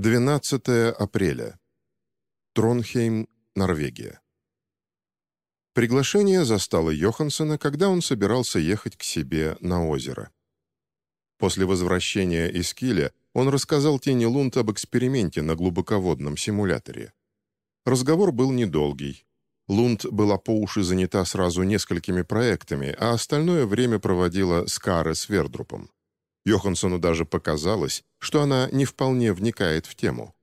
12 апреля. Тронхейм, Норвегия. Приглашение застало Йоханссона, когда он собирался ехать к себе на озеро. После возвращения из Киля он рассказал Тени Лунд об эксперименте на глубоководном симуляторе. Разговор был недолгий. Лунд была по уши занята сразу несколькими проектами, а остальное время проводила с Каре Свердрупом. Йоханссону даже показалось, что она не вполне вникает в тему.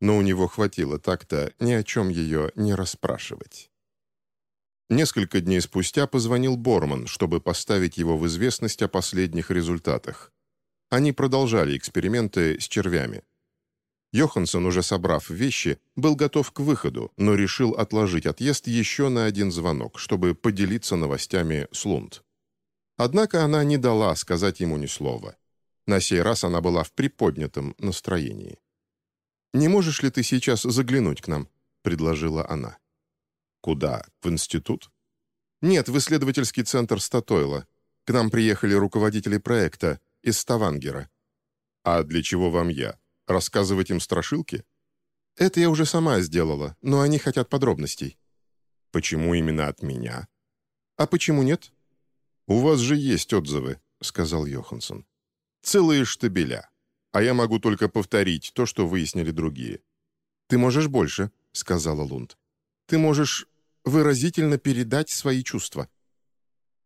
Но у него хватило так-то ни о чем ее не расспрашивать. Несколько дней спустя позвонил Борман, чтобы поставить его в известность о последних результатах. Они продолжали эксперименты с червями. Йоханссон, уже собрав вещи, был готов к выходу, но решил отложить отъезд еще на один звонок, чтобы поделиться новостями с Лунд. Однако она не дала сказать ему ни слова. На сей раз она была в приподнятом настроении. «Не можешь ли ты сейчас заглянуть к нам?» — предложила она. «Куда? В институт?» «Нет, в исследовательский центр Статойла. К нам приехали руководители проекта из Ставангера». «А для чего вам я? Рассказывать им страшилки?» «Это я уже сама сделала, но они хотят подробностей». «Почему именно от меня?» «А почему нет?» «У вас же есть отзывы», — сказал Йоханссон. «Целые штабеля. А я могу только повторить то, что выяснили другие». «Ты можешь больше», — сказала Лунд. «Ты можешь выразительно передать свои чувства».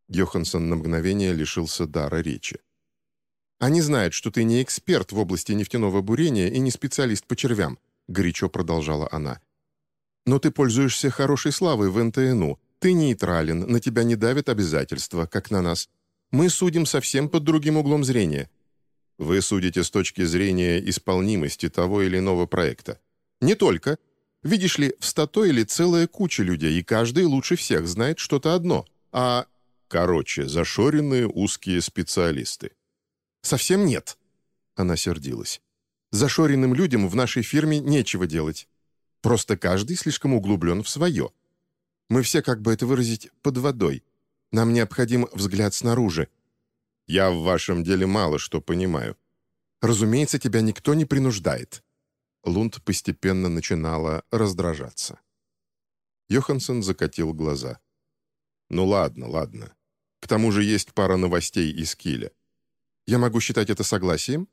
Йоханссон на мгновение лишился дара речи. «Они знают, что ты не эксперт в области нефтяного бурения и не специалист по червям», — горячо продолжала она. «Но ты пользуешься хорошей славой в НТНУ, ты нейтрален, на тебя не давят обязательства, как на нас. Мы судим совсем под другим углом зрения. Вы судите с точки зрения исполнимости того или иного проекта. Не только. Видишь ли, в Статоиле целая куча людей, и каждый лучше всех знает что-то одно. А... Короче, зашоренные узкие специалисты. Совсем нет. Она сердилась. Зашоренным людям в нашей фирме нечего делать. Просто каждый слишком углублен в свое. Мы все, как бы это выразить, под водой. Нам необходим взгляд снаружи. Я в вашем деле мало что понимаю. Разумеется, тебя никто не принуждает». Лунд постепенно начинала раздражаться. Йоханссон закатил глаза. «Ну ладно, ладно. К тому же есть пара новостей из Киля. Я могу считать это согласием?»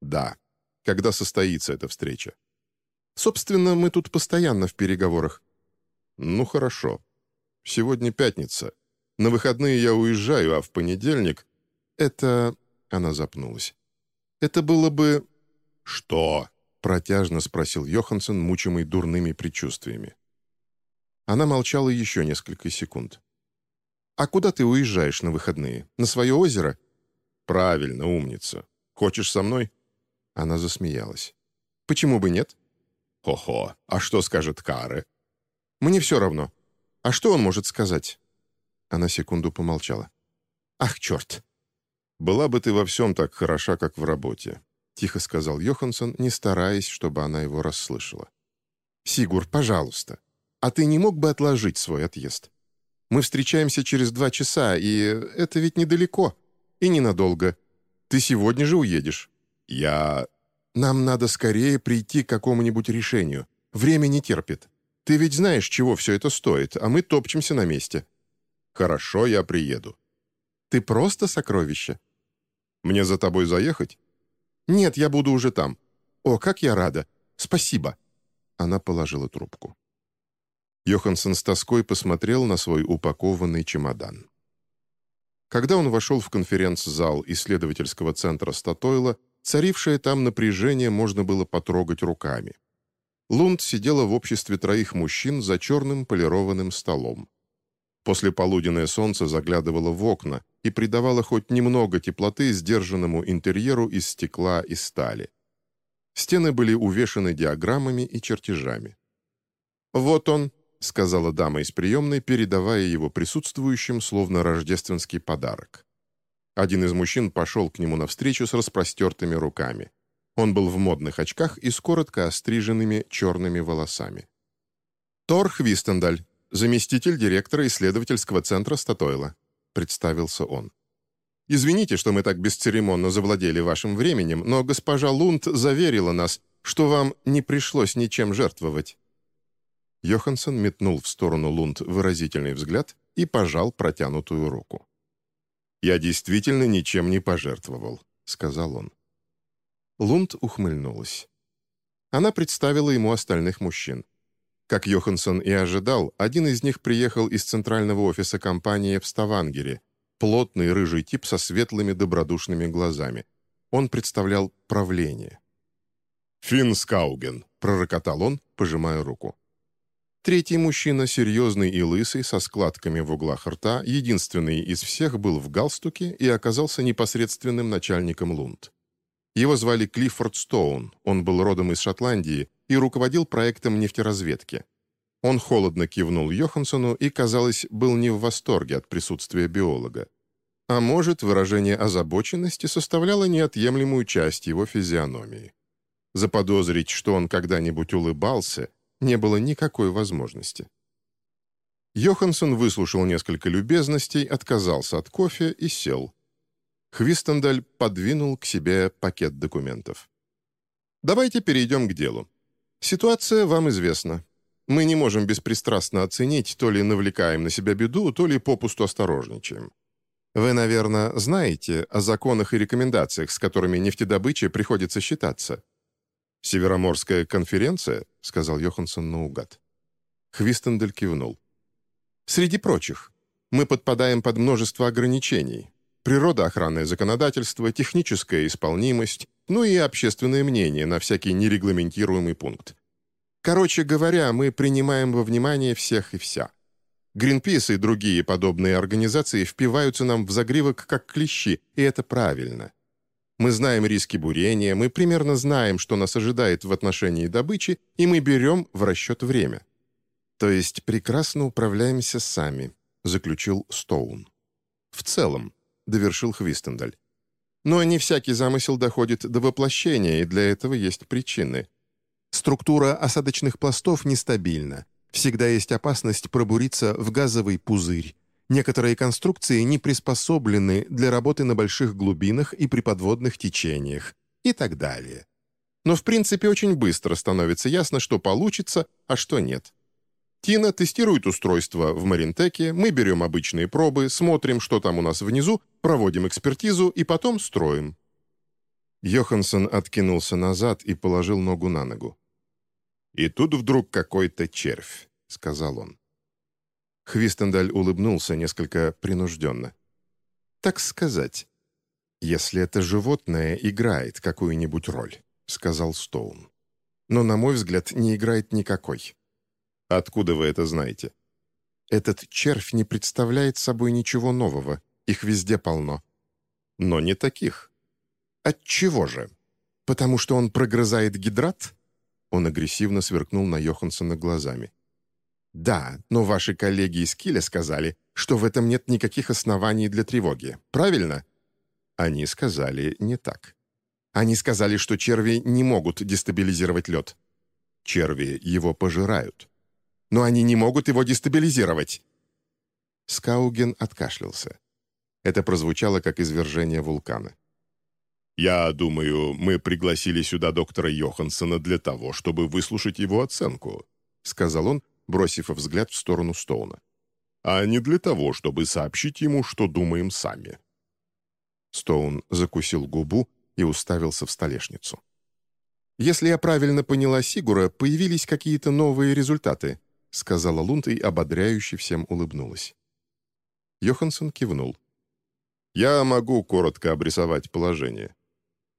«Да. Когда состоится эта встреча?» «Собственно, мы тут постоянно в переговорах. «Ну хорошо. Сегодня пятница. На выходные я уезжаю, а в понедельник...» «Это...» — она запнулась. «Это было бы...» «Что?» — протяжно спросил Йоханссон, мучимый дурными предчувствиями. Она молчала еще несколько секунд. «А куда ты уезжаешь на выходные? На свое озеро?» «Правильно, умница. Хочешь со мной?» Она засмеялась. «Почему бы нет?» «Хо-хо, а что скажет Каре?» Мне все равно. А что он может сказать?» Она секунду помолчала. «Ах, черт!» «Была бы ты во всем так хороша, как в работе», — тихо сказал Йоханссон, не стараясь, чтобы она его расслышала. «Сигур, пожалуйста, а ты не мог бы отложить свой отъезд? Мы встречаемся через два часа, и это ведь недалеко. И ненадолго. Ты сегодня же уедешь». «Я...» «Нам надо скорее прийти к какому-нибудь решению. Время не терпит. Ты ведь знаешь, чего все это стоит, а мы топчемся на месте». «Хорошо, я приеду». «Ты просто сокровище». «Мне за тобой заехать?» «Нет, я буду уже там. О, как я рада. Спасибо». Она положила трубку. Йоханссон с тоской посмотрел на свой упакованный чемодан. Когда он вошел в конференц-зал исследовательского центра Статойла, царившее там напряжение можно было потрогать руками. Лунд сидела в обществе троих мужчин за черным полированным столом. После полуденное солнце заглядывало в окна и придавало хоть немного теплоты сдержанному интерьеру из стекла и стали. Стены были увешаны диаграммами и чертежами. «Вот он», — сказала дама из приемной, передавая его присутствующим, словно рождественский подарок. Один из мужчин пошел к нему навстречу с распростертыми руками. Он был в модных очках и с коротко остриженными черными волосами. «Тор Хвистендаль, заместитель директора исследовательского центра Статойла», — представился он. «Извините, что мы так бесцеремонно завладели вашим временем, но госпожа Лунд заверила нас, что вам не пришлось ничем жертвовать». Йоханссон метнул в сторону Лунд выразительный взгляд и пожал протянутую руку. «Я действительно ничем не пожертвовал», — сказал он. Лунд ухмыльнулась. Она представила ему остальных мужчин. Как Йоханссон и ожидал, один из них приехал из центрального офиса компании в Ставангере, плотный рыжий тип со светлыми добродушными глазами. Он представлял правление. «Финн Скауген», — пророкотал он, пожимая руку. Третий мужчина, серьезный и лысый, со складками в углах рта, единственный из всех был в галстуке и оказался непосредственным начальником Лунд. Его звали Клиффорд Стоун, он был родом из Шотландии и руководил проектом нефтеразведки. Он холодно кивнул Йоханссону и, казалось, был не в восторге от присутствия биолога. А может, выражение озабоченности составляло неотъемлемую часть его физиономии. Заподозрить, что он когда-нибудь улыбался – не было никакой возможности. Йоханссон выслушал несколько любезностей, отказался от кофе и сел. Хвистендаль подвинул к себе пакет документов. «Давайте перейдем к делу. Ситуация вам известна. Мы не можем беспристрастно оценить, то ли навлекаем на себя беду, то ли попусту осторожничаем. Вы, наверное, знаете о законах и рекомендациях, с которыми нефтедобыче приходится считаться. «Североморская конференция?» — сказал Йоханссон наугад. Хвистендель кивнул. «Среди прочих, мы подпадаем под множество ограничений. Природоохранное законодательство, техническая исполнимость, ну и общественное мнение на всякий нерегламентируемый пункт. Короче говоря, мы принимаем во внимание всех и вся. Гринпис и другие подобные организации впиваются нам в загривок как клещи, и это правильно. Мы знаем риски бурения, мы примерно знаем, что нас ожидает в отношении добычи, и мы берем в расчет время. То есть прекрасно управляемся сами, заключил Стоун. В целом, довершил Хвистендаль. Но не всякий замысел доходит до воплощения, и для этого есть причины. Структура осадочных пластов нестабильна. Всегда есть опасность пробуриться в газовый пузырь. Некоторые конструкции не приспособлены для работы на больших глубинах и при подводных течениях и так далее. Но в принципе очень быстро становится ясно, что получится, а что нет. Тина тестирует устройство в Маринтеке, мы берем обычные пробы, смотрим, что там у нас внизу, проводим экспертизу и потом строим. Йоханссон откинулся назад и положил ногу на ногу. «И тут вдруг какой-то червь», — сказал он. Хвистендаль улыбнулся несколько принужденно. «Так сказать, если это животное играет какую-нибудь роль», — сказал Стоун. «Но, на мой взгляд, не играет никакой». «Откуда вы это знаете?» «Этот червь не представляет собой ничего нового. Их везде полно». «Но не таких». «Отчего же? Потому что он прогрызает гидрат?» Он агрессивно сверкнул на Йоханссона глазами. «Да, но ваши коллеги из Киля сказали, что в этом нет никаких оснований для тревоги. Правильно?» Они сказали не так. Они сказали, что черви не могут дестабилизировать лед. Черви его пожирают. Но они не могут его дестабилизировать. Скауген откашлялся. Это прозвучало как извержение вулкана. «Я думаю, мы пригласили сюда доктора Йоханссона для того, чтобы выслушать его оценку», — сказал он, бросив взгляд в сторону Стоуна. «А не для того, чтобы сообщить ему, что думаем сами». Стоун закусил губу и уставился в столешницу. «Если я правильно поняла Сигура, появились какие-то новые результаты», сказала Лунд и ободряюще всем улыбнулась. Йоханссон кивнул. «Я могу коротко обрисовать положение».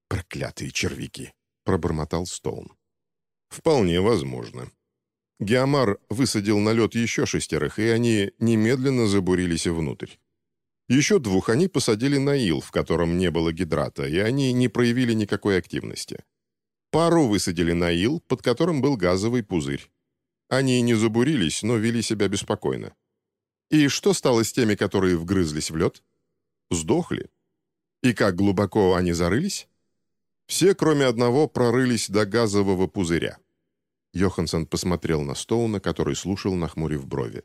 «Проклятые червяки!» — пробормотал Стоун. «Вполне возможно», Геомар высадил на лед еще шестерых, и они немедленно забурились внутрь. Еще двух они посадили на ил, в котором не было гидрата, и они не проявили никакой активности. Пару высадили на ил, под которым был газовый пузырь. Они не забурились, но вели себя беспокойно. И что стало с теми, которые вгрызлись в лед? Сдохли. И как глубоко они зарылись? Все, кроме одного, прорылись до газового пузыря. Йоханссон посмотрел на Стоуна, который слушал, нахмурив брови.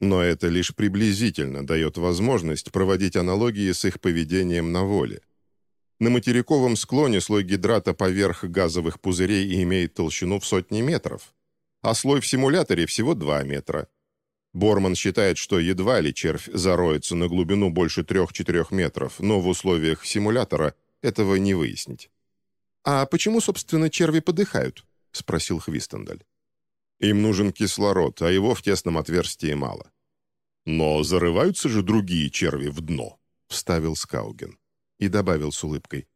Но это лишь приблизительно дает возможность проводить аналогии с их поведением на воле. На материковом склоне слой гидрата поверх газовых пузырей имеет толщину в сотни метров, а слой в симуляторе всего 2 метра. Борман считает, что едва ли червь зароется на глубину больше 3-4 метров, но в условиях симулятора этого не выяснить. «А почему, собственно, черви подыхают?» — спросил Хвистендаль. «Им нужен кислород, а его в тесном отверстии мало». «Но зарываются же другие черви в дно», — вставил Скауген и добавил с улыбкой.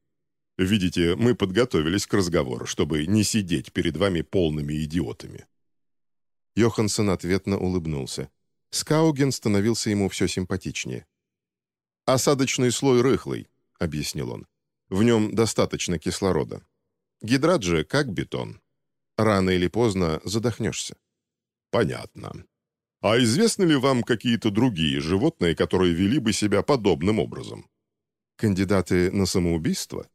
«Видите, мы подготовились к разговору, чтобы не сидеть перед вами полными идиотами». Йоханссон ответно улыбнулся. Скауген становился ему все симпатичнее. «Осадочный слой рыхлый», — объяснил он. «В нем достаточно кислорода. Гидрат же как бетон. Рано или поздно задохнешься». «Понятно. А известны ли вам какие-то другие животные, которые вели бы себя подобным образом?» «Кандидаты на самоубийство?»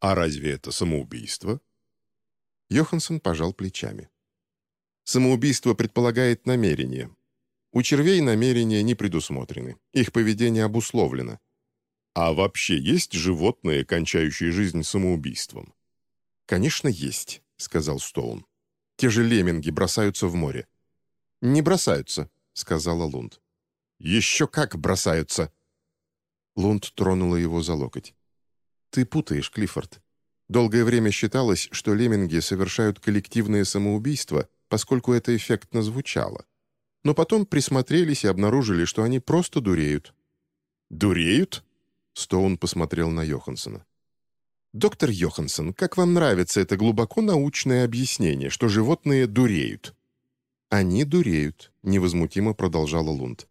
«А разве это самоубийство?» Йоханссон пожал плечами. Самоубийство предполагает намерение. У червей намерения не предусмотрены. Их поведение обусловлено. А вообще есть животные, кончающие жизнь самоубийством? «Конечно, есть», — сказал Стоун. «Те же лемминги бросаются в море». «Не бросаются», — сказала Лунд. «Еще как бросаются!» Лунд тронула его за локоть. «Ты путаешь, Клиффорд. Долгое время считалось, что лемминги совершают коллективное самоубийство, поскольку это эффектно звучало. Но потом присмотрелись и обнаружили, что они просто дуреют. «Дуреют?» Стоун посмотрел на Йоханссона. «Доктор Йоханссон, как вам нравится это глубоко научное объяснение, что животные дуреют?» «Они дуреют», — невозмутимо продолжала Лунд.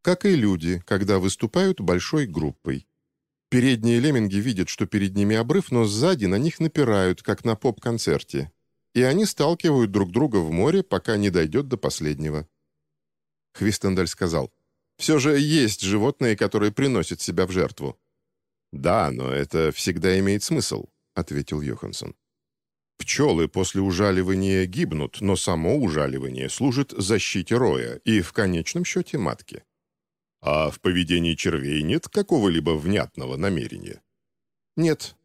«Как и люди, когда выступают большой группой. Передние лемминги видят, что перед ними обрыв, но сзади на них напирают, как на поп-концерте и они сталкивают друг друга в море, пока не дойдет до последнего. Хвистендаль сказал, «Все же есть животные, которые приносят себя в жертву». «Да, но это всегда имеет смысл», — ответил Йоханссон. «Пчелы после ужаливания гибнут, но само ужаливание служит защите роя и, в конечном счете, матки. А в поведении червей нет какого-либо внятного намерения?» «Нет.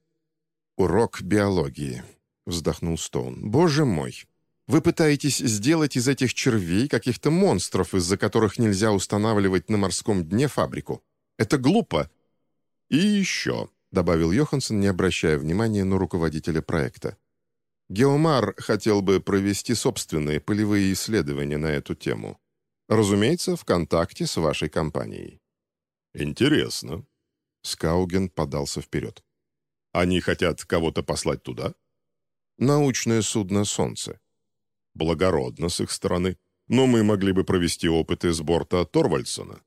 Урок биологии», — вздохнул Стоун. «Боже мой! Вы пытаетесь сделать из этих червей каких-то монстров, из-за которых нельзя устанавливать на морском дне фабрику. Это глупо!» «И еще», — добавил Йоханссон, не обращая внимания на руководителя проекта. «Геомар хотел бы провести собственные полевые исследования на эту тему. Разумеется, в контакте с вашей компанией». «Интересно». Скауген подался вперед. «Они хотят кого-то послать туда?» Научное судно «Солнце». Благородно с их стороны, но мы могли бы провести опыты с борта Торвальдсона.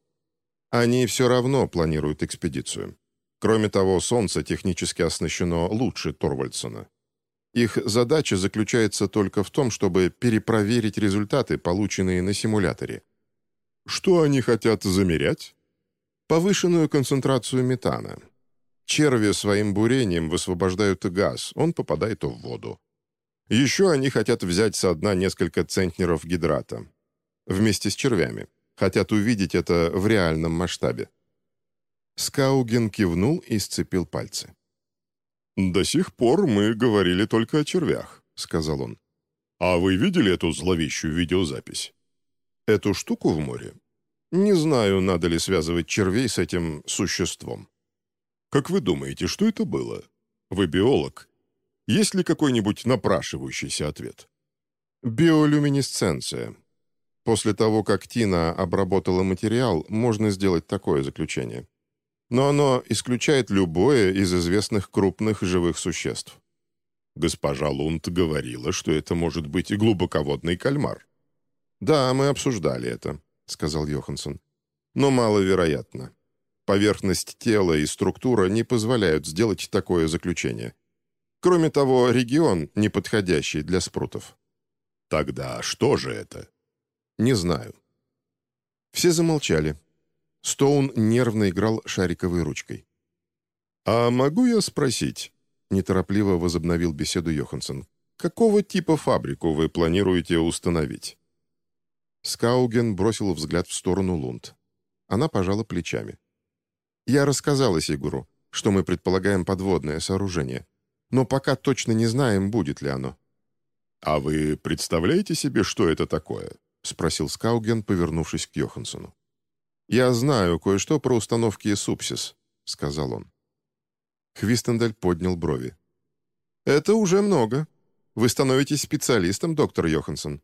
Они все равно планируют экспедицию. Кроме того, «Солнце» технически оснащено лучше Торвальдсона. Их задача заключается только в том, чтобы перепроверить результаты, полученные на симуляторе. Что они хотят замерять? Повышенную концентрацию метана. Черви своим бурением высвобождают газ, он попадает в воду. Еще они хотят взять со дна несколько центнеров гидрата. Вместе с червями. Хотят увидеть это в реальном масштабе. Скауген кивнул и сцепил пальцы. «До сих пор мы говорили только о червях», — сказал он. «А вы видели эту зловещую видеозапись?» «Эту штуку в море?» «Не знаю, надо ли связывать червей с этим существом». «Как вы думаете, что это было? Вы биолог. Есть ли какой-нибудь напрашивающийся ответ? Биолюминесценция. После того, как Тина обработала материал, можно сделать такое заключение. Но оно исключает любое из известных крупных живых существ. Госпожа Лунд говорила, что это может быть и глубоководный кальмар. «Да, мы обсуждали это», — сказал Йоханссон. «Но маловероятно. Поверхность тела и структура не позволяют сделать такое заключение. Кроме того, регион неподходящий для спрутов. Тогда что же это? Не знаю. Все замолчали. Стоун нервно играл шариковой ручкой. «А могу я спросить?» — неторопливо возобновил беседу Йоханссон. «Какого типа фабрику вы планируете установить?» Скауген бросил взгляд в сторону Лунд. Она пожала плечами. «Я рассказала Сигуру что мы предполагаем подводное сооружение. Но пока точно не знаем, будет ли оно». «А вы представляете себе, что это такое?» — спросил Скауген, повернувшись к Йоханссону. «Я знаю кое-что про установки Супсис», — сказал он. Хвистендель поднял брови. «Это уже много. Вы становитесь специалистом, доктор Йоханссон».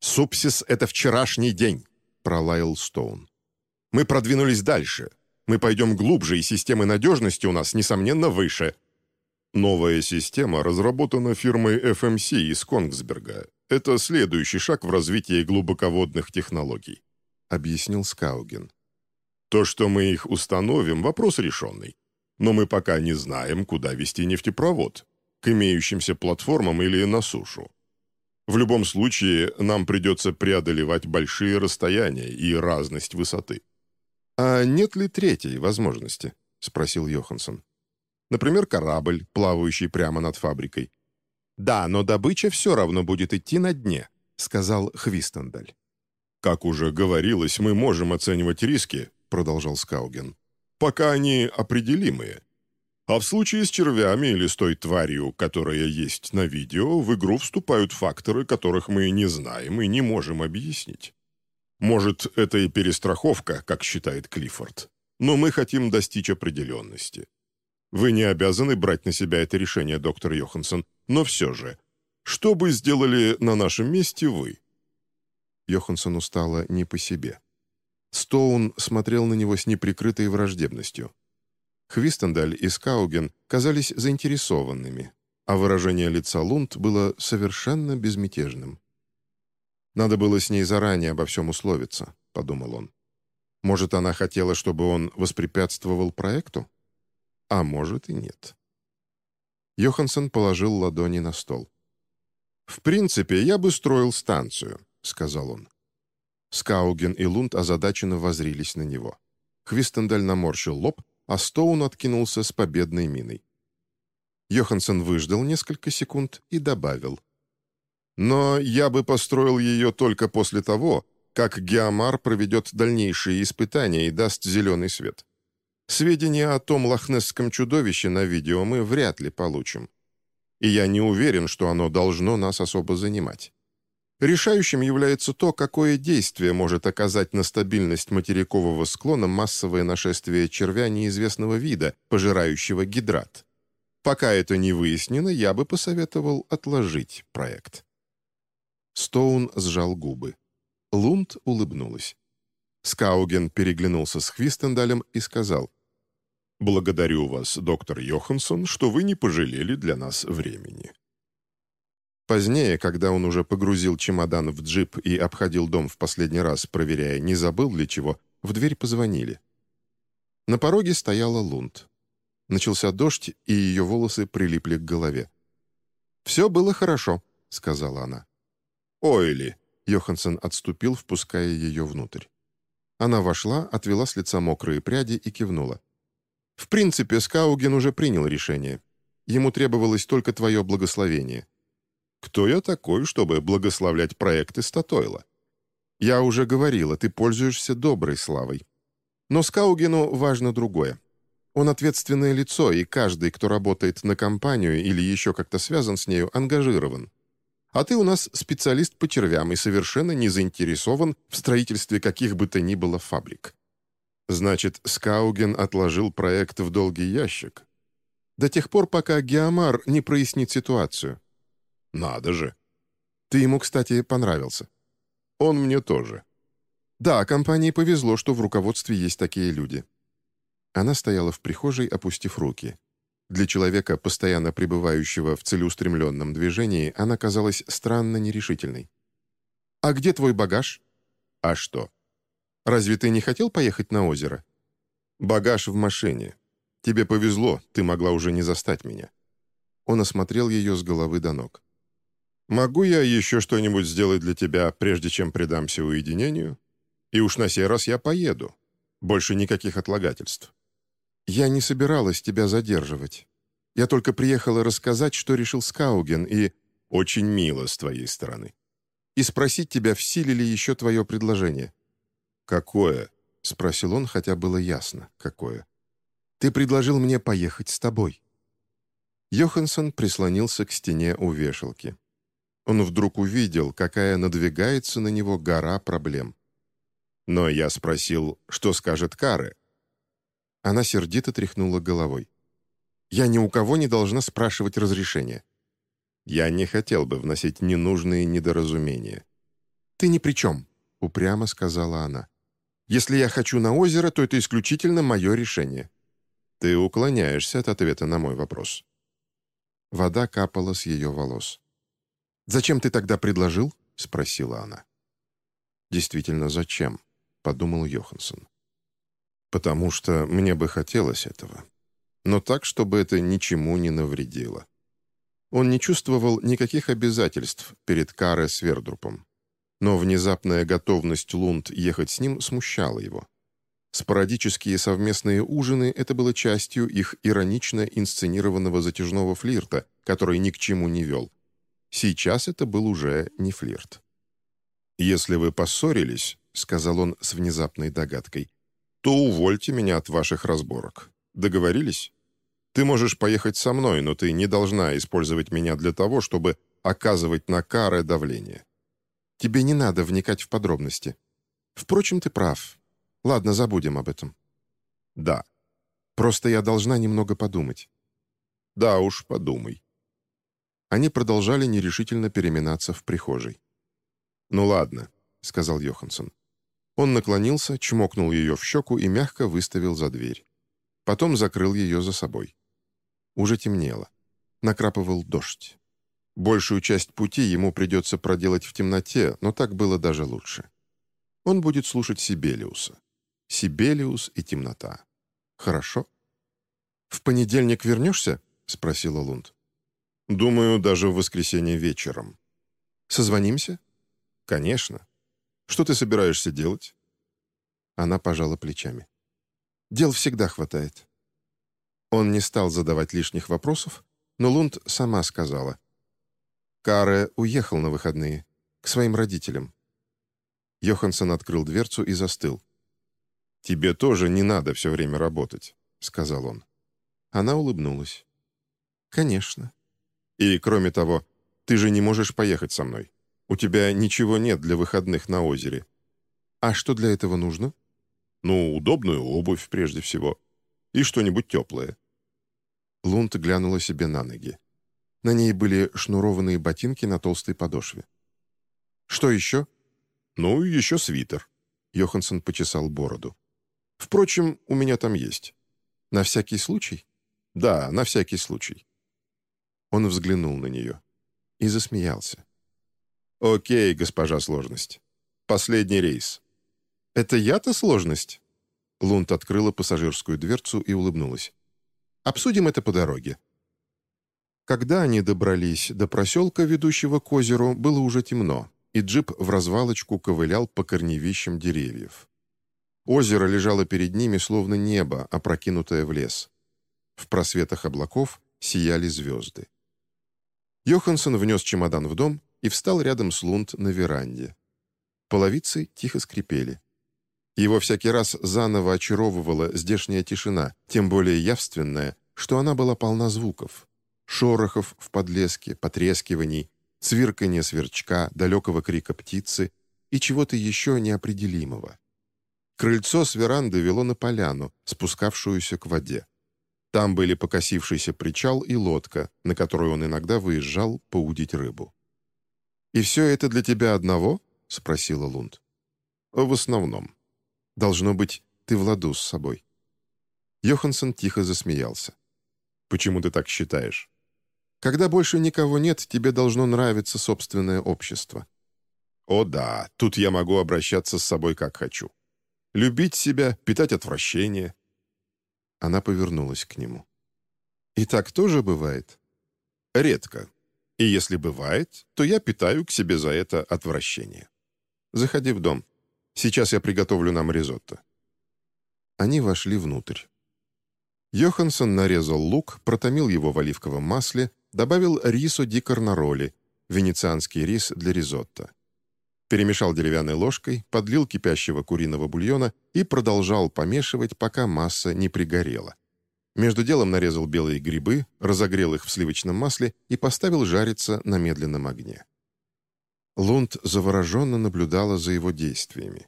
«Супсис — это вчерашний день», — пролаял Стоун. «Мы продвинулись дальше. Мы пойдем глубже, и системы надежности у нас, несомненно, выше». «Новая система разработана фирмой FMC из Конгсберга. Это следующий шаг в развитии глубоководных технологий», — объяснил Скауген. «То, что мы их установим, вопрос решенный. Но мы пока не знаем, куда вести нефтепровод, к имеющимся платформам или на сушу. В любом случае, нам придется преодолевать большие расстояния и разность высоты. «А нет ли третьей возможности?» — спросил Йоханссон. «Например, корабль, плавающий прямо над фабрикой». «Да, но добыча все равно будет идти на дне», — сказал Хвистендаль. «Как уже говорилось, мы можем оценивать риски», — продолжал Скауген, «пока они определимые. А в случае с червями или с той тварью, которая есть на видео, в игру вступают факторы, которых мы не знаем и не можем объяснить. Может, это и перестраховка, как считает Клиффорд, но мы хотим достичь определенности. Вы не обязаны брать на себя это решение, доктор Йоханссон, но все же, что бы сделали на нашем месте вы?» Йоханссону стало не по себе. Стоун смотрел на него с неприкрытой враждебностью. Хвистендаль и Скауген казались заинтересованными, а выражение лица Лунд было совершенно безмятежным. «Надо было с ней заранее обо всем условиться», — подумал он. «Может, она хотела, чтобы он воспрепятствовал проекту? А может и нет». Йоханссон положил ладони на стол. «В принципе, я бы строил станцию», — сказал он. Скауген и Лунд озадаченно возрились на него. Хвистендаль наморщил лоб, а Стоун откинулся с победной миной. Йоханссон выждал несколько секунд и добавил. «Но я бы построил ее только после того, как Геомар проведет дальнейшие испытания и даст зеленый свет. Сведения о том лохнесском чудовище на видео мы вряд ли получим. И я не уверен, что оно должно нас особо занимать. Решающим является то, какое действие может оказать на стабильность материкового склона массовое нашествие червя неизвестного вида, пожирающего гидрат. Пока это не выяснено, я бы посоветовал отложить проект. Стоун сжал губы. Лунд улыбнулась. Скауген переглянулся с Хвистендалем и сказал, «Благодарю вас, доктор Йоханссон, что вы не пожалели для нас времени». Позднее, когда он уже погрузил чемодан в джип и обходил дом в последний раз, проверяя, не забыл ли чего, в дверь позвонили. На пороге стояла Лунд. Начался дождь, и ее волосы прилипли к голове. «Все было хорошо», — сказала она. «Ойли!» — Йоханссон отступил, впуская ее внутрь. Она вошла, отвела с лица мокрые пряди и кивнула. «В принципе, Скауген уже принял решение. Ему требовалось только твое благословение. Кто я такой, чтобы благословлять проекты Статойла? Я уже говорила, ты пользуешься доброй славой. Но Скаугену важно другое. Он ответственное лицо, и каждый, кто работает на компанию или еще как-то связан с нею, ангажирован. А ты у нас специалист по червям и совершенно не заинтересован в строительстве каких бы то ни было фабрик. Значит, Скауген отложил проект в долгий ящик. До тех пор, пока Геомар не прояснит ситуацию. Надо же. Ты ему, кстати, понравился. Он мне тоже. Да, компании повезло, что в руководстве есть такие люди. Она стояла в прихожей, опустив руки. Для человека, постоянно пребывающего в целеустремленном движении, она казалась странно нерешительной. «А где твой багаж?» «А что?» «Разве ты не хотел поехать на озеро?» «Багаж в машине. Тебе повезло, ты могла уже не застать меня». Он осмотрел ее с головы до ног. Могу я еще что-нибудь сделать для тебя, прежде чем предамся уединению? И уж на сей раз я поеду. Больше никаких отлагательств. Я не собиралась тебя задерживать. Я только приехала рассказать, что решил Скауген, и... Очень мило с твоей стороны. И спросить тебя, в силе ли еще твое предложение. «Какое?» — спросил он, хотя было ясно, какое. Ты предложил мне поехать с тобой». Йоханссон прислонился к стене у вешалки. Он вдруг увидел, какая надвигается на него гора проблем. Но я спросил, что скажет Каре. Она сердито тряхнула головой. «Я ни у кого не должна спрашивать разрешения». Я не хотел бы вносить ненужные недоразумения. «Ты ни при чем», — упрямо сказала она. «Если я хочу на озеро, то это исключительно мое решение». «Ты уклоняешься от ответа на мой вопрос». Вода капала с ее волос. «Зачем ты тогда предложил?» — спросила она. «Действительно, зачем?» — подумал Йоханссон. «Потому что мне бы хотелось этого. Но так, чтобы это ничему не навредило». Он не чувствовал никаких обязательств перед Каре Свердрупом. Но внезапная готовность Лунд ехать с ним смущала его. Спорадические совместные ужины — это было частью их иронично инсценированного затяжного флирта, который ни к чему не вел. Сейчас это был уже не флирт. «Если вы поссорились», — сказал он с внезапной догадкой, «то увольте меня от ваших разборок. Договорились? Ты можешь поехать со мной, но ты не должна использовать меня для того, чтобы оказывать на Каре давление. Тебе не надо вникать в подробности. Впрочем, ты прав. Ладно, забудем об этом». «Да. Просто я должна немного подумать». «Да уж, подумай». Они продолжали нерешительно переминаться в прихожей. «Ну ладно», — сказал Йоханссон. Он наклонился, чмокнул ее в щеку и мягко выставил за дверь. Потом закрыл ее за собой. Уже темнело. Накрапывал дождь. Большую часть пути ему придется проделать в темноте, но так было даже лучше. Он будет слушать Сибелиуса. Сибелиус и темнота. Хорошо. «В понедельник вернешься?» — спросила Лунд. «Думаю, даже в воскресенье вечером». «Созвонимся?» «Конечно. Что ты собираешься делать?» Она пожала плечами. «Дел всегда хватает». Он не стал задавать лишних вопросов, но Лунд сама сказала. «Каре уехал на выходные. К своим родителям». Йоханссон открыл дверцу и застыл. «Тебе тоже не надо все время работать», — сказал он. Она улыбнулась. «Конечно». «И, кроме того, ты же не можешь поехать со мной. У тебя ничего нет для выходных на озере». «А что для этого нужно?» «Ну, удобную обувь, прежде всего. И что-нибудь теплое». Лунд глянула себе на ноги. На ней были шнурованные ботинки на толстой подошве. «Что еще?» «Ну, еще свитер». Йоханссон почесал бороду. Впрочем, у меня там есть. На всякий случай? Да, на всякий случай. Он взглянул на нее и засмеялся. «Окей, госпожа сложность. Последний рейс». «Это я-то сложность?» Лунд открыла пассажирскую дверцу и улыбнулась. «Обсудим это по дороге». Когда они добрались до проселка, ведущего к озеру, было уже темно, и джип в развалочку ковылял по корневищам деревьев. Озеро лежало перед ними, словно небо, опрокинутое в лес. В просветах облаков сияли звезды. Йоханссон внес чемодан в дом и встал рядом с Лунд на веранде. Половицы тихо скрипели. Его всякий раз заново очаровывала здешняя тишина, тем более явственная, что она была полна звуков. Шорохов в подлеске, потрескиваний, цвирканья сверчка, далекого крика птицы и чего-то еще неопределимого. Крыльцо с веранды вело на поляну, спускавшуюся к воде. Там были покосившийся причал и лодка, на которую он иногда выезжал поудить рыбу. «И все это для тебя одного?» — спросила Лунд. «В основном. Должно быть, ты в ладу с собой». Йоханссон тихо засмеялся. «Почему ты так считаешь?» «Когда больше никого нет, тебе должно нравиться собственное общество». «О да, тут я могу обращаться с собой как хочу любить себя, питать отвращение». Она повернулась к нему. «И так тоже бывает?» «Редко. И если бывает, то я питаю к себе за это отвращение. Заходи в дом. Сейчас я приготовлю нам ризотто». Они вошли внутрь. Йоханссон нарезал лук, протомил его в оливковом масле, добавил рису ди карнароли, венецианский рис для ризотто перемешал деревянной ложкой, подлил кипящего куриного бульона и продолжал помешивать, пока масса не пригорела. Между делом нарезал белые грибы, разогрел их в сливочном масле и поставил жариться на медленном огне. Лунд завороженно наблюдала за его действиями.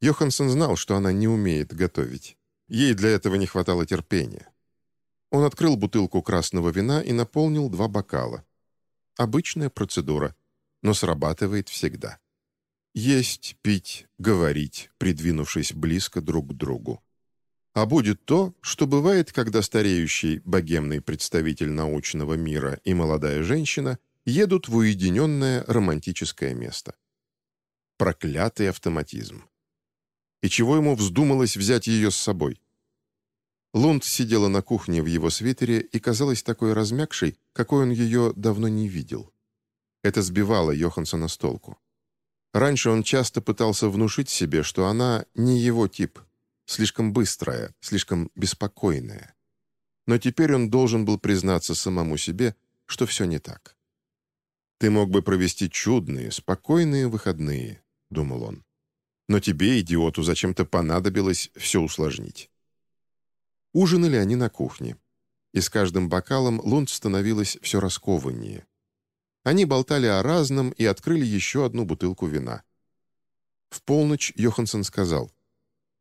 Йоханссон знал, что она не умеет готовить. Ей для этого не хватало терпения. Он открыл бутылку красного вина и наполнил два бокала. Обычная процедура, но срабатывает всегда. Есть, пить, говорить, придвинувшись близко друг к другу. А будет то, что бывает, когда стареющий богемный представитель научного мира и молодая женщина едут в уединенное романтическое место. Проклятый автоматизм. И чего ему вздумалось взять ее с собой? Лунд сидела на кухне в его свитере и казалась такой размягшей, какой он ее давно не видел. Это сбивало Йоханссона с толку. Раньше он часто пытался внушить себе, что она не его тип, слишком быстрая, слишком беспокойная. Но теперь он должен был признаться самому себе, что все не так. «Ты мог бы провести чудные, спокойные выходные», — думал он. «Но тебе, идиоту, зачем-то понадобилось все усложнить». Ужинали они на кухне. И с каждым бокалом Лунд становилась все раскованнее. Они болтали о разном и открыли еще одну бутылку вина. В полночь Йоханссон сказал,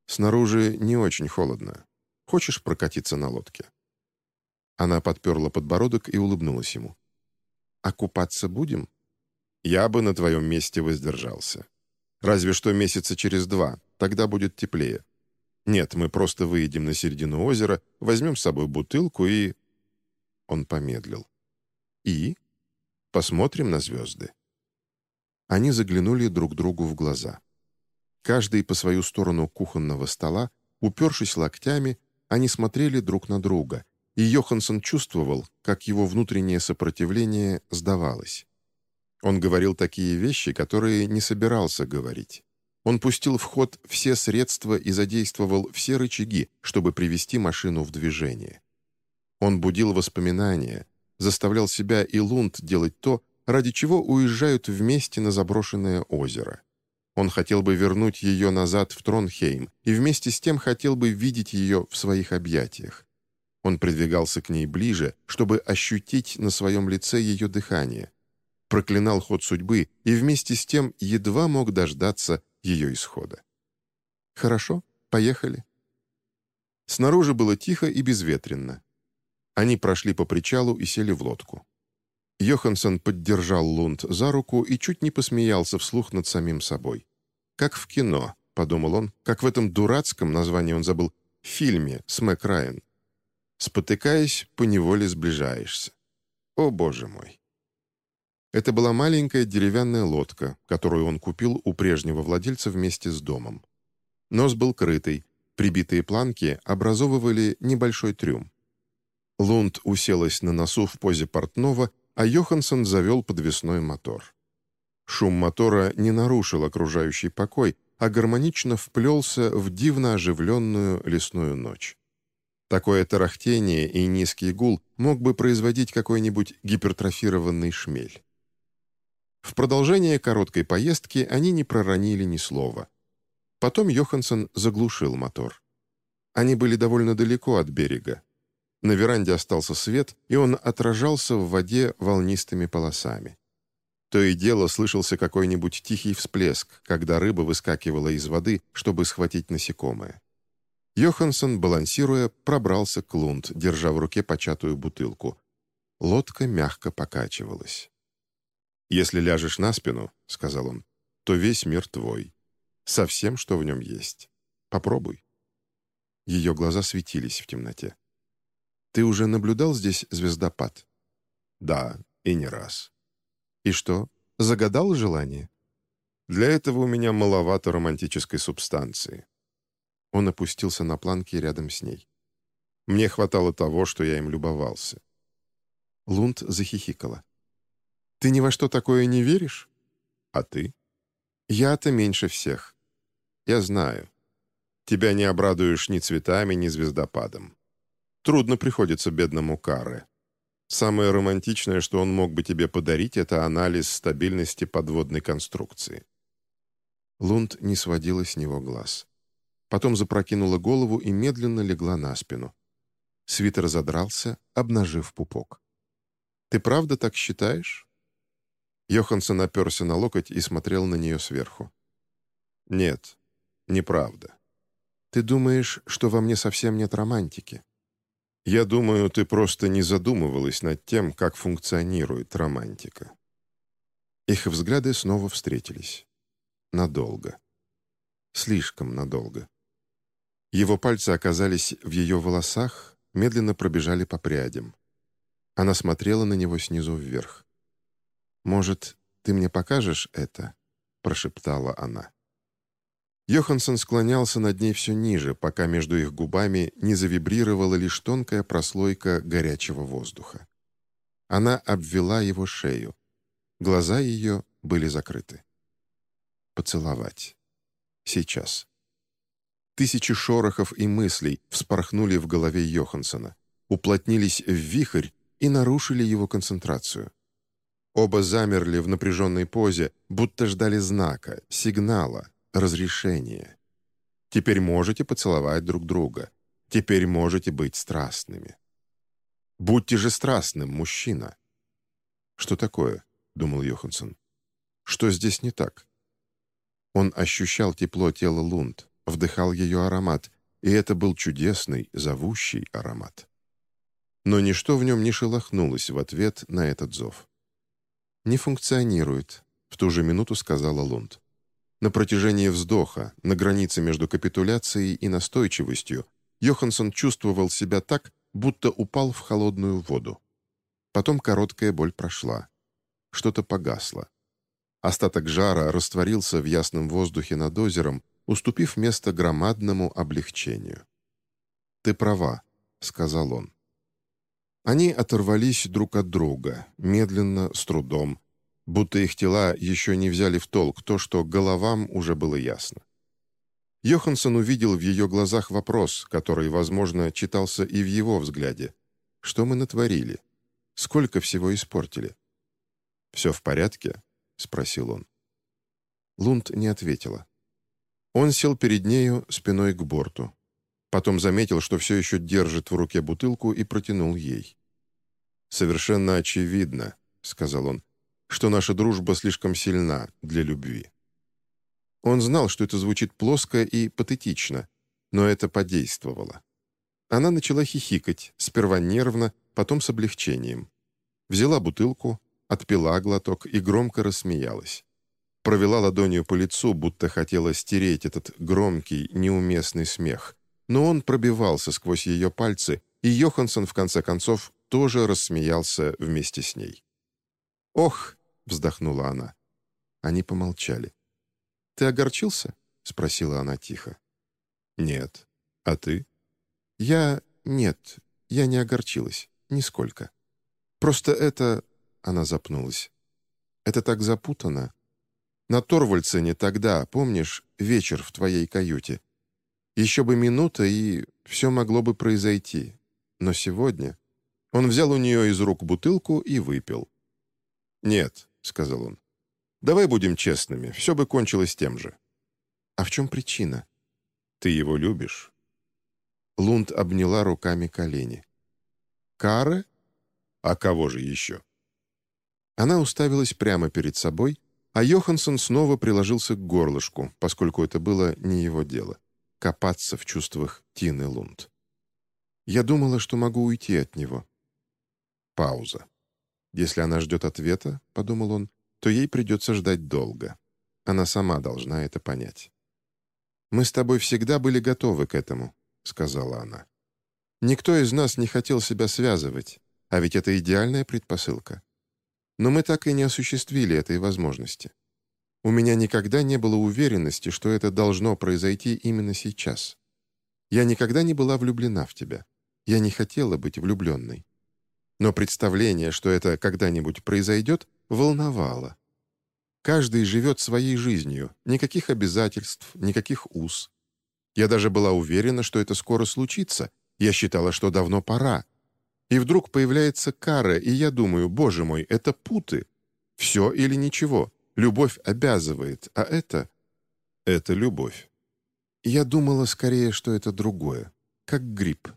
«Снаружи не очень холодно. Хочешь прокатиться на лодке?» Она подперла подбородок и улыбнулась ему. «А купаться будем?» «Я бы на твоем месте воздержался. Разве что месяца через два, тогда будет теплее. Нет, мы просто выйдем на середину озера, возьмем с собой бутылку и...» Он помедлил. «И?» Посмотрим на звезды». Они заглянули друг другу в глаза. Каждый по свою сторону кухонного стола, упершись локтями, они смотрели друг на друга, и Йоханссон чувствовал, как его внутреннее сопротивление сдавалось. Он говорил такие вещи, которые не собирался говорить. Он пустил в ход все средства и задействовал все рычаги, чтобы привести машину в движение. Он будил воспоминания, заставлял себя и Лунд делать то, ради чего уезжают вместе на заброшенное озеро. Он хотел бы вернуть ее назад в Тронхейм и вместе с тем хотел бы видеть ее в своих объятиях. Он придвигался к ней ближе, чтобы ощутить на своем лице ее дыхание. Проклинал ход судьбы и вместе с тем едва мог дождаться ее исхода. «Хорошо, поехали». Снаружи было тихо и безветренно. Они прошли по причалу и сели в лодку. Йоханссон поддержал Лунд за руку и чуть не посмеялся вслух над самим собой. «Как в кино», — подумал он, как в этом дурацком, название он забыл, фильме с Мэк Райан. Спотыкаясь, поневоле сближаешься. О, боже мой! Это была маленькая деревянная лодка, которую он купил у прежнего владельца вместе с домом. Нос был крытый, прибитые планки образовывали небольшой трюм. Лунд уселась на носу в позе портного, а Йоханссон завел подвесной мотор. Шум мотора не нарушил окружающий покой, а гармонично вплелся в дивно оживленную лесную ночь. Такое тарахтение и низкий гул мог бы производить какой-нибудь гипертрофированный шмель. В продолжение короткой поездки они не проронили ни слова. Потом Йоханссон заглушил мотор. Они были довольно далеко от берега, на веранде остался свет, и он отражался в воде волнистыми полосами. То и дело слышался какой-нибудь тихий всплеск, когда рыба выскакивала из воды, чтобы схватить насекомое. Йоханссон, балансируя, пробрался к лунд, держа в руке початую бутылку. Лодка мягко покачивалась. «Если ляжешь на спину, — сказал он, — то весь мир твой. Со всем, что в нем есть. Попробуй». Ее глаза светились в темноте. Ты уже наблюдал здесь звездопад?» «Да, и не раз». «И что, загадал желание?» «Для этого у меня маловато романтической субстанции». Он опустился на планки рядом с ней. Мне хватало того, что я им любовался. Лунд захихикала. «Ты ни во что такое не веришь?» «А ты?» «Я-то меньше всех. Я знаю. Тебя не обрадуешь ни цветами, ни звездопадом. Трудно приходится бедному Карре. Самое романтичное, что он мог бы тебе подарить, это анализ стабильности подводной конструкции. Лунд не сводила с него глаз. Потом запрокинула голову и медленно легла на спину. Свитер задрался, обнажив пупок. «Ты правда так считаешь?» Йоханссон оперся на локоть и смотрел на нее сверху. «Нет, неправда. Ты думаешь, что во мне совсем нет романтики?» «Я думаю, ты просто не задумывалась над тем, как функционирует романтика». Их взгляды снова встретились. Надолго. Слишком надолго. Его пальцы оказались в ее волосах, медленно пробежали по прядям. Она смотрела на него снизу вверх. «Может, ты мне покажешь это?» — прошептала она. Йоханссон склонялся над ней все ниже, пока между их губами не завибрировала лишь тонкая прослойка горячего воздуха. Она обвела его шею. Глаза ее были закрыты. Поцеловать. Сейчас. Тысячи шорохов и мыслей вспорхнули в голове Йоханссона, уплотнились в вихрь и нарушили его концентрацию. Оба замерли в напряженной позе, будто ждали знака, сигнала, разрешения. Теперь можете поцеловать друг друга. Теперь можете быть страстными. Будьте же страстным, мужчина. «Что такое?» — думал Йоханссон. «Что здесь не так?» Он ощущал тепло тела Лунд вдыхал ее аромат, и это был чудесный, зовущий аромат. Но ничто в нем не шелохнулось в ответ на этот зов. «Не функционирует», — в ту же минуту сказала Лунд. На протяжении вздоха, на границе между капитуляцией и настойчивостью, Йоханссон чувствовал себя так, будто упал в холодную воду. Потом короткая боль прошла. Что-то погасло. Остаток жара растворился в ясном воздухе над озером, уступив место громадному облегчению. «Ты права», — сказал он. Они оторвались друг от друга, медленно, с трудом, будто их тела еще не взяли в толк то, что головам уже было ясно. Йоханссон увидел в ее глазах вопрос, который, возможно, читался и в его взгляде. «Что мы натворили? Сколько всего испортили?» «Все в порядке?» — спросил он. Лунд не ответила. Он сел перед нею спиной к борту. Потом заметил, что все еще держит в руке бутылку и протянул ей. «Совершенно очевидно», — сказал он, — «что наша дружба слишком сильна для любви». Он знал, что это звучит плоско и патетично, но это подействовало. Она начала хихикать, сперва нервно, потом с облегчением. Взяла бутылку, отпила глоток и громко рассмеялась провела ладонью по лицу, будто хотела стереть этот громкий, неуместный смех. Но он пробивался сквозь ее пальцы, и Йоханссон, в конце концов, тоже рассмеялся вместе с ней. «Ох!» — вздохнула она. Они помолчали. «Ты огорчился?» — спросила она тихо. «Нет. А ты?» «Я... нет. Я не огорчилась. Нисколько. Просто это...» — она запнулась. «Это так запутано. На Торвальдсене тогда, помнишь, вечер в твоей каюте? Еще бы минута, и все могло бы произойти. Но сегодня... Он взял у нее из рук бутылку и выпил. «Нет», — сказал он, — «давай будем честными, все бы кончилось тем же». «А в чем причина?» «Ты его любишь?» Лунд обняла руками колени. «Кары?» «А кого же еще?» Она уставилась прямо перед собой, а Йоханссон снова приложился к горлышку, поскольку это было не его дело — копаться в чувствах Тины Лунд. Я думала, что могу уйти от него. Пауза. Если она ждет ответа, — подумал он, — то ей придется ждать долго. Она сама должна это понять. «Мы с тобой всегда были готовы к этому», — сказала она. «Никто из нас не хотел себя связывать, а ведь это идеальная предпосылка. Но мы так и не осуществили этой возможности. У меня никогда не было уверенности, что это должно произойти именно сейчас. Я никогда не была влюблена в тебя. Я не хотела быть влюбленной. Но представление, что это когда-нибудь произойдет, волновало. Каждый живет своей жизнью, никаких обязательств, никаких уз. Я даже была уверена, что это скоро случится. Я считала, что давно пора, и вдруг появляется кара, и я думаю, боже мой, это путы. Все или ничего. Любовь обязывает, а это... Это любовь. Я думала скорее, что это другое, как грипп.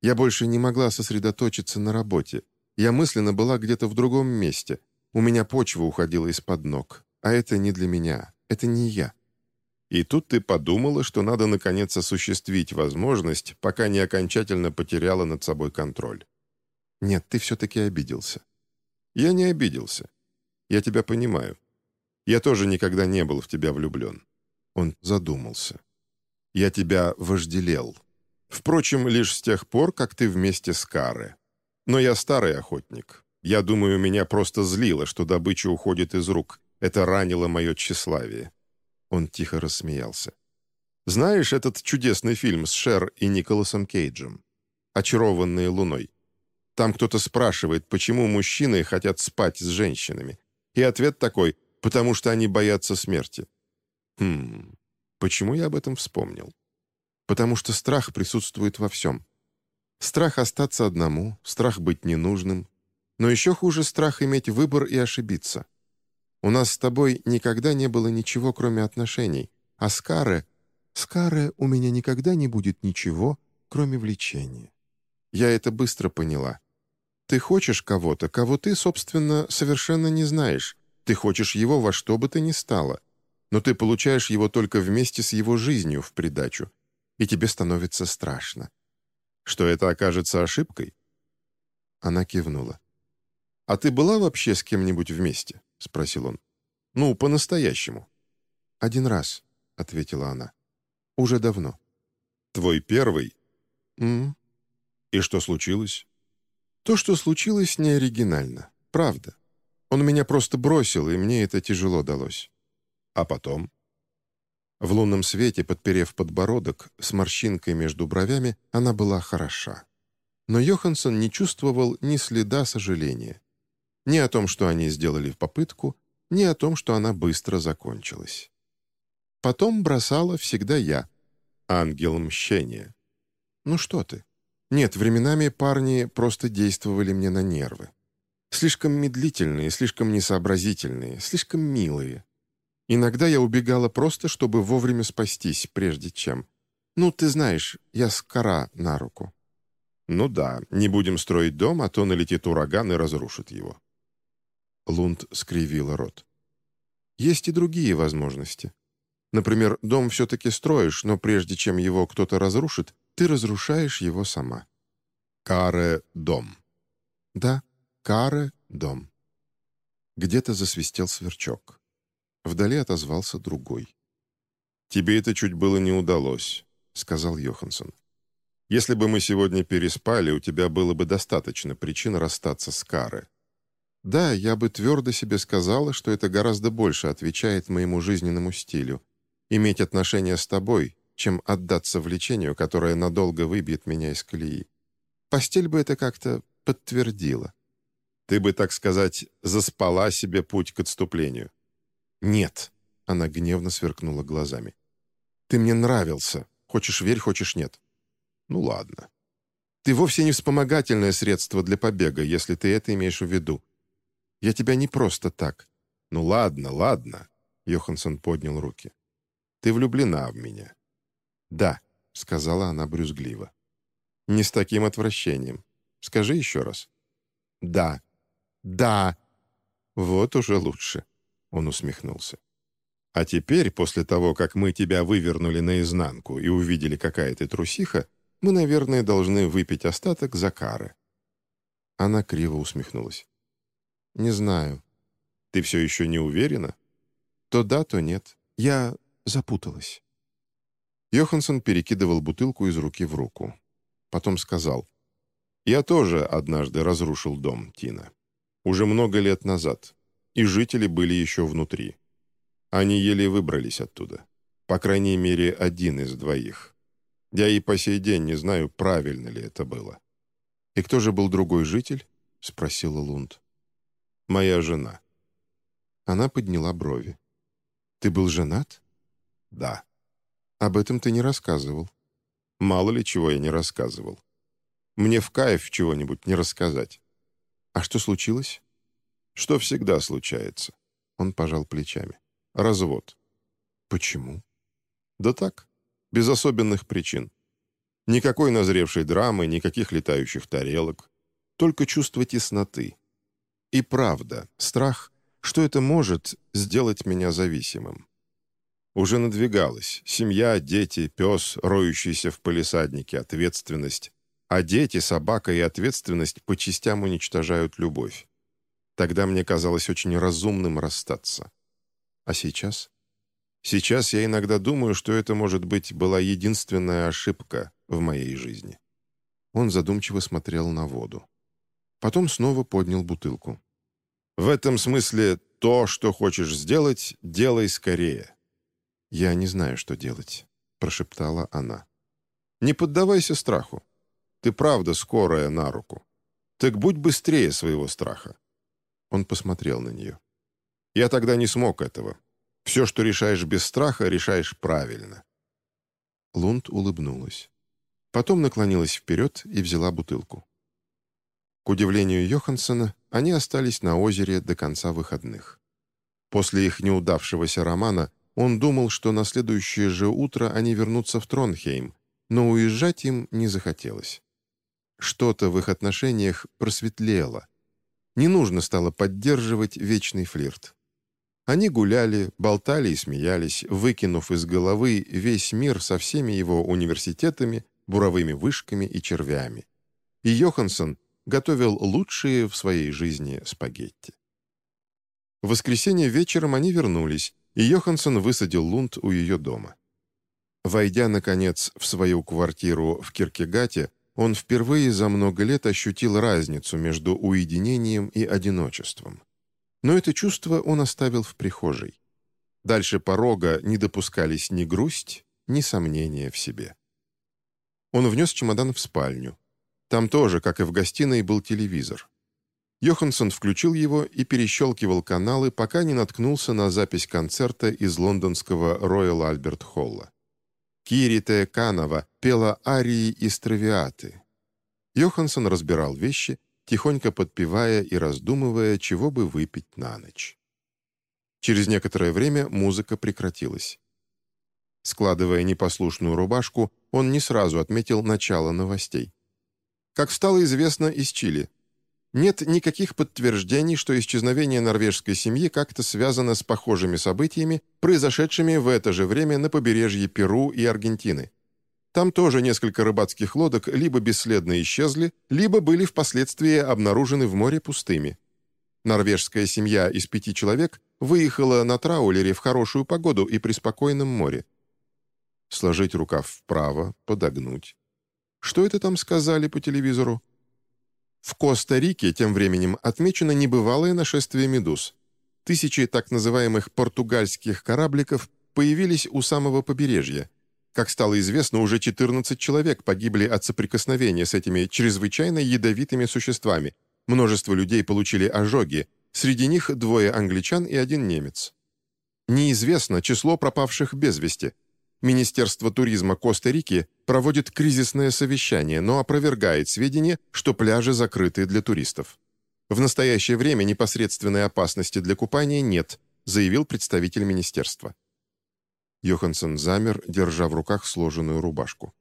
Я больше не могла сосредоточиться на работе. Я мысленно была где-то в другом месте. У меня почва уходила из-под ног. А это не для меня. Это не я. И тут ты подумала, что надо наконец осуществить возможность, пока не окончательно потеряла над собой контроль. Нет, ты все-таки обиделся. Я не обиделся. Я тебя понимаю. Я тоже никогда не был в тебя влюблен. Он задумался. Я тебя вожделел. Впрочем, лишь с тех пор, как ты вместе с Каре. Но я старый охотник. Я думаю, меня просто злило, что добыча уходит из рук. Это ранило мое тщеславие. Он тихо рассмеялся. Знаешь этот чудесный фильм с Шер и Николасом Кейджем? «Очарованные луной». Там кто-то спрашивает, почему мужчины хотят спать с женщинами. И ответ такой «потому что они боятся смерти». Хм, почему я об этом вспомнил? Потому что страх присутствует во всем. Страх остаться одному, страх быть ненужным. Но еще хуже страх иметь выбор и ошибиться. У нас с тобой никогда не было ничего, кроме отношений. А с Каре... С Каре у меня никогда не будет ничего, кроме влечения. Я это быстро поняла. Ты хочешь кого-то, кого ты, собственно, совершенно не знаешь. Ты хочешь его во что бы то ни стало. Но ты получаешь его только вместе с его жизнью в придачу. И тебе становится страшно. Что это окажется ошибкой? Она кивнула. «А ты была вообще с кем-нибудь вместе?» — спросил он. «Ну, по-настоящему». «Один раз», — ответила она. «Уже давно». «Твой первый?» «М-м». «И что случилось?» «То, что случилось, не оригинально. Правда. Он меня просто бросил, и мне это тяжело далось». «А потом?» В лунном свете, подперев подбородок, с морщинкой между бровями, она была хороша. Но Йоханссон не чувствовал ни следа сожаления. Ни о том, что они сделали попытку, ни о том, что она быстро закончилась. Потом бросала всегда я. Ангел мщения. Ну что ты? Нет, временами парни просто действовали мне на нервы. Слишком медлительные, слишком несообразительные, слишком милые. Иногда я убегала просто, чтобы вовремя спастись, прежде чем... Ну, ты знаешь, я скора на руку. Ну да, не будем строить дом, а то налетит ураган и разрушит его. Лунд скривила рот. «Есть и другие возможности. Например, дом все-таки строишь, но прежде чем его кто-то разрушит, ты разрушаешь его сама». «Каре — дом». «Да, Каре — дом». Где-то засвистел сверчок. Вдали отозвался другой. «Тебе это чуть было не удалось», — сказал Йоханссон. «Если бы мы сегодня переспали, у тебя было бы достаточно причин расстаться с Каре. Да, я бы твердо себе сказала, что это гораздо больше отвечает моему жизненному стилю. Иметь отношения с тобой, чем отдаться влечению, которое надолго выбьет меня из колеи. Постель бы это как-то подтвердила. Ты бы, так сказать, заспала себе путь к отступлению. «Нет», — она гневно сверкнула глазами. «Ты мне нравился. Хочешь верь, хочешь нет». «Ну ладно». «Ты вовсе не вспомогательное средство для побега, если ты это имеешь в виду. Я тебя не просто так». «Ну ладно, ладно», — Йоханссон поднял руки. «Ты влюблена в меня». «Да», — сказала она брюзгливо. «Не с таким отвращением. Скажи еще раз». «Да». «Да». «Вот уже лучше», — он усмехнулся. «А теперь, после того, как мы тебя вывернули наизнанку и увидели, какая ты трусиха, мы, наверное, должны выпить остаток за кары». Она криво усмехнулась. «Не знаю». «Ты все еще не уверена?» «То да, то нет. Я запуталась». Йоханссон перекидывал бутылку из руки в руку. Потом сказал, «Я тоже однажды разрушил дом, Тина. Уже много лет назад. И жители были еще внутри. Они еле выбрались оттуда. По крайней мере, один из двоих. Я и по сей день не знаю, правильно ли это было». «И кто же был другой житель?» — спросила Лунд. «Моя жена». Она подняла брови. «Ты был женат?» «Да». «Об этом ты не рассказывал». «Мало ли чего я не рассказывал. Мне в кайф чего-нибудь не рассказать». «А что случилось?» «Что всегда случается». Он пожал плечами. «Развод». «Почему?» «Да так, без особенных причин». Никакой назревшей драмы, никаких летающих тарелок. Только чувство тесноты. И правда, страх, что это может сделать меня зависимым. Уже надвигалась семья, дети, пес, роющийся в полисаднике, ответственность. А дети, собака и ответственность по частям уничтожают любовь. Тогда мне казалось очень разумным расстаться. А сейчас? Сейчас я иногда думаю, что это, может быть, была единственная ошибка в моей жизни. Он задумчиво смотрел на воду. Потом снова поднял бутылку. «В этом смысле то, что хочешь сделать, делай скорее». «Я не знаю, что делать», — прошептала она. «Не поддавайся страху. Ты правда скорая на руку. Так будь быстрее своего страха». Он посмотрел на нее. «Я тогда не смог этого. Все, что решаешь без страха, решаешь правильно». Лунд улыбнулась. Потом наклонилась вперед и взяла бутылку. К удивлению Йоханссона, они остались на озере до конца выходных. После их неудавшегося романа он думал, что на следующее же утро они вернутся в Тронхейм, но уезжать им не захотелось. Что-то в их отношениях просветлело. Не нужно стало поддерживать вечный флирт. Они гуляли, болтали и смеялись, выкинув из головы весь мир со всеми его университетами, буровыми вышками и червями. И Йоханссон готовил лучшие в своей жизни спагетти. В воскресенье вечером они вернулись, и Йоханссон высадил Лунд у ее дома. Войдя, наконец, в свою квартиру в Киркегате, он впервые за много лет ощутил разницу между уединением и одиночеством. Но это чувство он оставил в прихожей. Дальше порога не допускались ни грусть, ни сомнения в себе. Он внес чемодан в спальню. Там тоже, как и в гостиной, был телевизор. Йоханссон включил его и перещелкивал каналы, пока не наткнулся на запись концерта из лондонского Роyal Альберт Холла. Кирите Канова пела арии из травиаты. Йоханссон разбирал вещи, тихонько подпевая и раздумывая, чего бы выпить на ночь. Через некоторое время музыка прекратилась. Складывая непослушную рубашку, он не сразу отметил начало новостей. Как стало известно из Чили, нет никаких подтверждений, что исчезновение норвежской семьи как-то связано с похожими событиями, произошедшими в это же время на побережье Перу и Аргентины. Там тоже несколько рыбацких лодок либо бесследно исчезли, либо были впоследствии обнаружены в море пустыми. Норвежская семья из пяти человек выехала на траулере в хорошую погоду и при спокойном море. Сложить рукав вправо, подогнуть. Что это там сказали по телевизору? В Коста-Рике тем временем отмечено небывалое нашествие медуз. Тысячи так называемых португальских корабликов появились у самого побережья. Как стало известно, уже 14 человек погибли от соприкосновения с этими чрезвычайно ядовитыми существами. Множество людей получили ожоги, среди них двое англичан и один немец. Неизвестно число пропавших без вести – Министерство туризма Коста-Рики проводит кризисное совещание, но опровергает сведения, что пляжи закрыты для туристов. В настоящее время непосредственной опасности для купания нет, заявил представитель министерства. Йоханссон замер, держа в руках сложенную рубашку.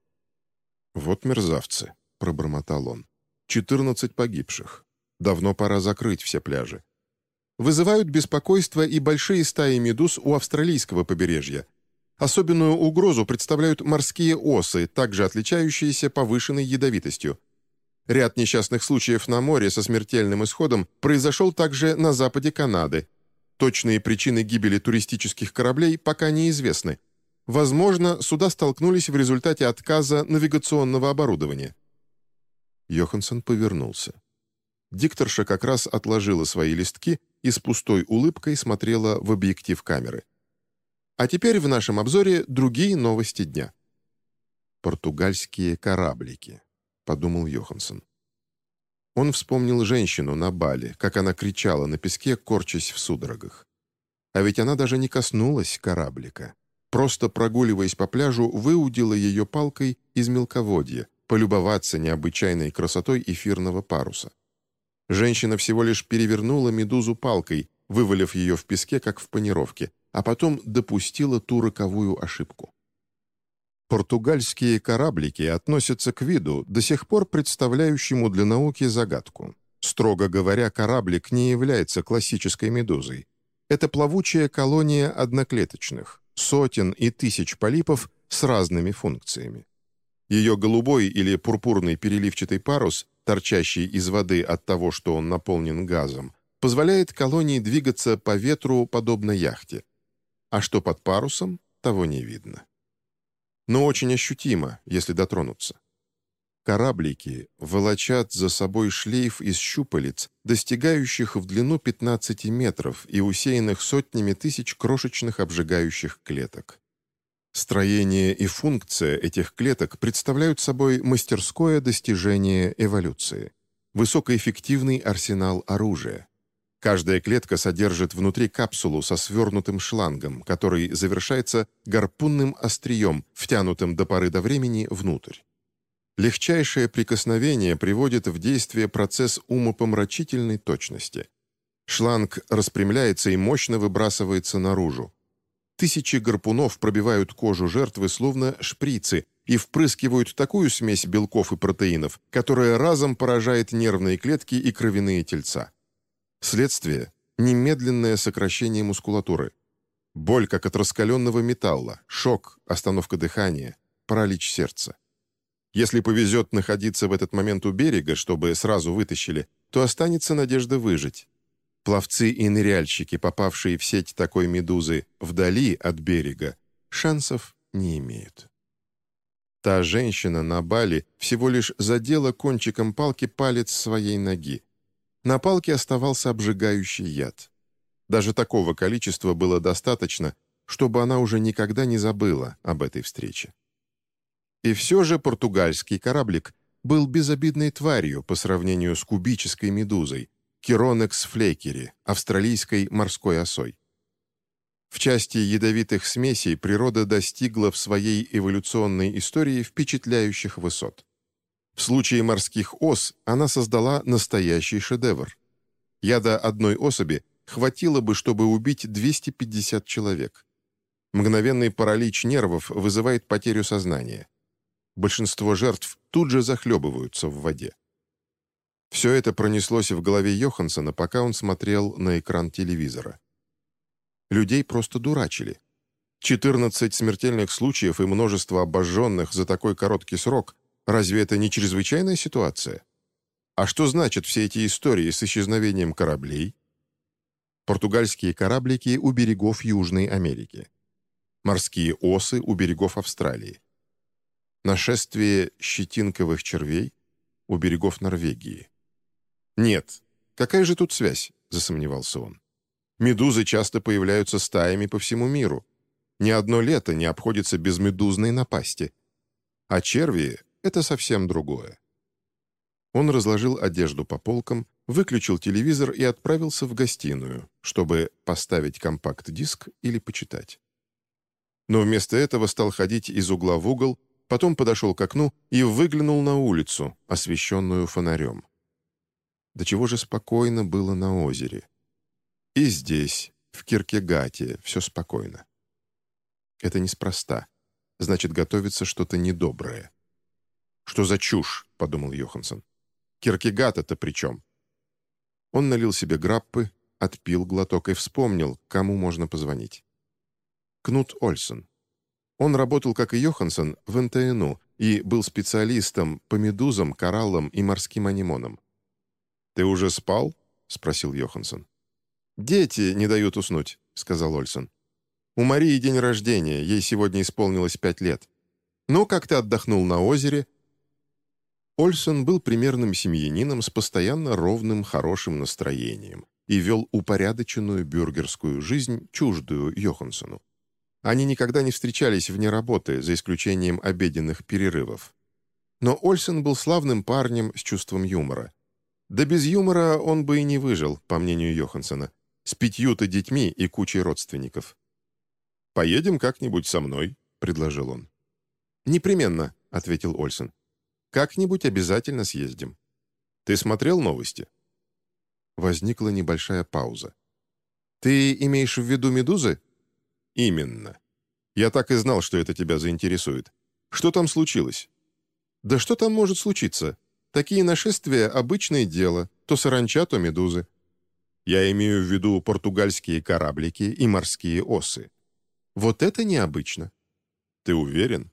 «Вот мерзавцы», — пробормотал он. «Четырнадцать погибших. Давно пора закрыть все пляжи. Вызывают беспокойство и большие стаи медуз у австралийского побережья, Особенную угрозу представляют морские осы, также отличающиеся повышенной ядовитостью. Ряд несчастных случаев на море со смертельным исходом произошел также на западе Канады. Точные причины гибели туристических кораблей пока неизвестны. Возможно, суда столкнулись в результате отказа навигационного оборудования. Йоханссон повернулся. Дикторша как раз отложила свои листки и с пустой улыбкой смотрела в объектив камеры. А теперь в нашем обзоре другие новости дня. «Португальские кораблики», — подумал Йоханссон. Он вспомнил женщину на бале, как она кричала на песке, корчась в судорогах. А ведь она даже не коснулась кораблика. Просто прогуливаясь по пляжу, выудила ее палкой из мелководья, полюбоваться необычайной красотой эфирного паруса. Женщина всего лишь перевернула медузу палкой, вывалив ее в песке, как в панировке, а потом допустила ту роковую ошибку. Португальские кораблики относятся к виду, до сих пор представляющему для науки загадку. Строго говоря, кораблик не является классической медузой. Это плавучая колония одноклеточных, сотен и тысяч полипов с разными функциями. Ее голубой или пурпурный переливчатый парус, торчащий из воды от того, что он наполнен газом, позволяет колонии двигаться по ветру подобно яхте. А что под парусом, того не видно. Но очень ощутимо, если дотронуться. Кораблики волочат за собой шлейф из щупалец, достигающих в длину 15 метров и усеянных сотнями тысяч крошечных обжигающих клеток. Строение и функция этих клеток представляют собой мастерское достижение эволюции, высокоэффективный арсенал оружия. Каждая клетка содержит внутри капсулу со свернутым шлангом, который завершается гарпунным острием, втянутым до поры до времени внутрь. Легчайшее прикосновение приводит в действие процесс умопомрачительной точности. Шланг распрямляется и мощно выбрасывается наружу, Тысячи гарпунов пробивают кожу жертвы словно шприцы и впрыскивают такую смесь белков и протеинов, которая разом поражает нервные клетки и кровяные тельца. Следствие – немедленное сокращение мускулатуры. Боль, как от раскаленного металла, шок, остановка дыхания, паралич сердца. Если повезет находиться в этот момент у берега, чтобы сразу вытащили, то останется надежда выжить. Пловцы и ныряльщики, попавшие в сеть такой медузы вдали от берега, шансов не имеют. Та женщина на бале всего лишь задела кончиком палки палец своей ноги. На палке оставался обжигающий яд. Даже такого количества было достаточно, чтобы она уже никогда не забыла об этой встрече. И все же португальский кораблик был безобидной тварью по сравнению с кубической медузой, Киронекс флейкери, австралийской морской осой. В части ядовитых смесей природа достигла в своей эволюционной истории впечатляющих высот. В случае морских ос она создала настоящий шедевр. Яда одной особи хватило бы, чтобы убить 250 человек. Мгновенный паралич нервов вызывает потерю сознания. Большинство жертв тут же захлебываются в воде. Все это пронеслось в голове Йоханссона, пока он смотрел на экран телевизора. Людей просто дурачили. 14 смертельных случаев и множество обожженных за такой короткий срок. Разве это не чрезвычайная ситуация? А что значат все эти истории с исчезновением кораблей? Португальские кораблики у берегов Южной Америки. Морские осы у берегов Австралии. Нашествие щетинковых червей у берегов Норвегии. «Нет. Какая же тут связь?» — засомневался он. «Медузы часто появляются стаями по всему миру. Ни одно лето не обходится без медузной напасти. А черви — это совсем другое». Он разложил одежду по полкам, выключил телевизор и отправился в гостиную, чтобы поставить компакт-диск или почитать. Но вместо этого стал ходить из угла в угол, потом подошел к окну и выглянул на улицу, освещенную фонарем. До чего же спокойно было на озере. И здесь, в Киркегате, все спокойно. Это неспроста. Значит, готовится что-то недоброе. «Что за чушь?» — подумал Йоханссон. «Киркегат-то при чем?» Он налил себе граппы, отпил глоток и вспомнил, кому можно позвонить. Кнут Ольсон. Он работал, как и Йоханссон, в НТНУ и был специалистом по медузам, кораллам и морским анимонам. «Ты уже спал?» — спросил Йоханссон. «Дети не дают уснуть», — сказал Ольсон. «У Марии день рождения, ей сегодня исполнилось пять лет. Ну, как ты отдохнул на озере?» Ольсон был примерным семьянином с постоянно ровным, хорошим настроением и вел упорядоченную бюргерскую жизнь, чуждую Йоханссону. Они никогда не встречались вне работы, за исключением обеденных перерывов. Но Ольсен был славным парнем с чувством юмора. Да без юмора он бы и не выжил, по мнению Йоханссона, с пятью-то детьми и кучей родственников. «Поедем как-нибудь со мной», — предложил он. «Непременно», — ответил Ольсен. «Как-нибудь обязательно съездим. Ты смотрел новости?» Возникла небольшая пауза. «Ты имеешь в виду медузы?» «Именно. Я так и знал, что это тебя заинтересует. Что там случилось? Да что там может случиться? Такие нашествия — обычное дело, то саранча, то медузы. Я имею в виду португальские кораблики и морские осы. Вот это необычно. Ты уверен?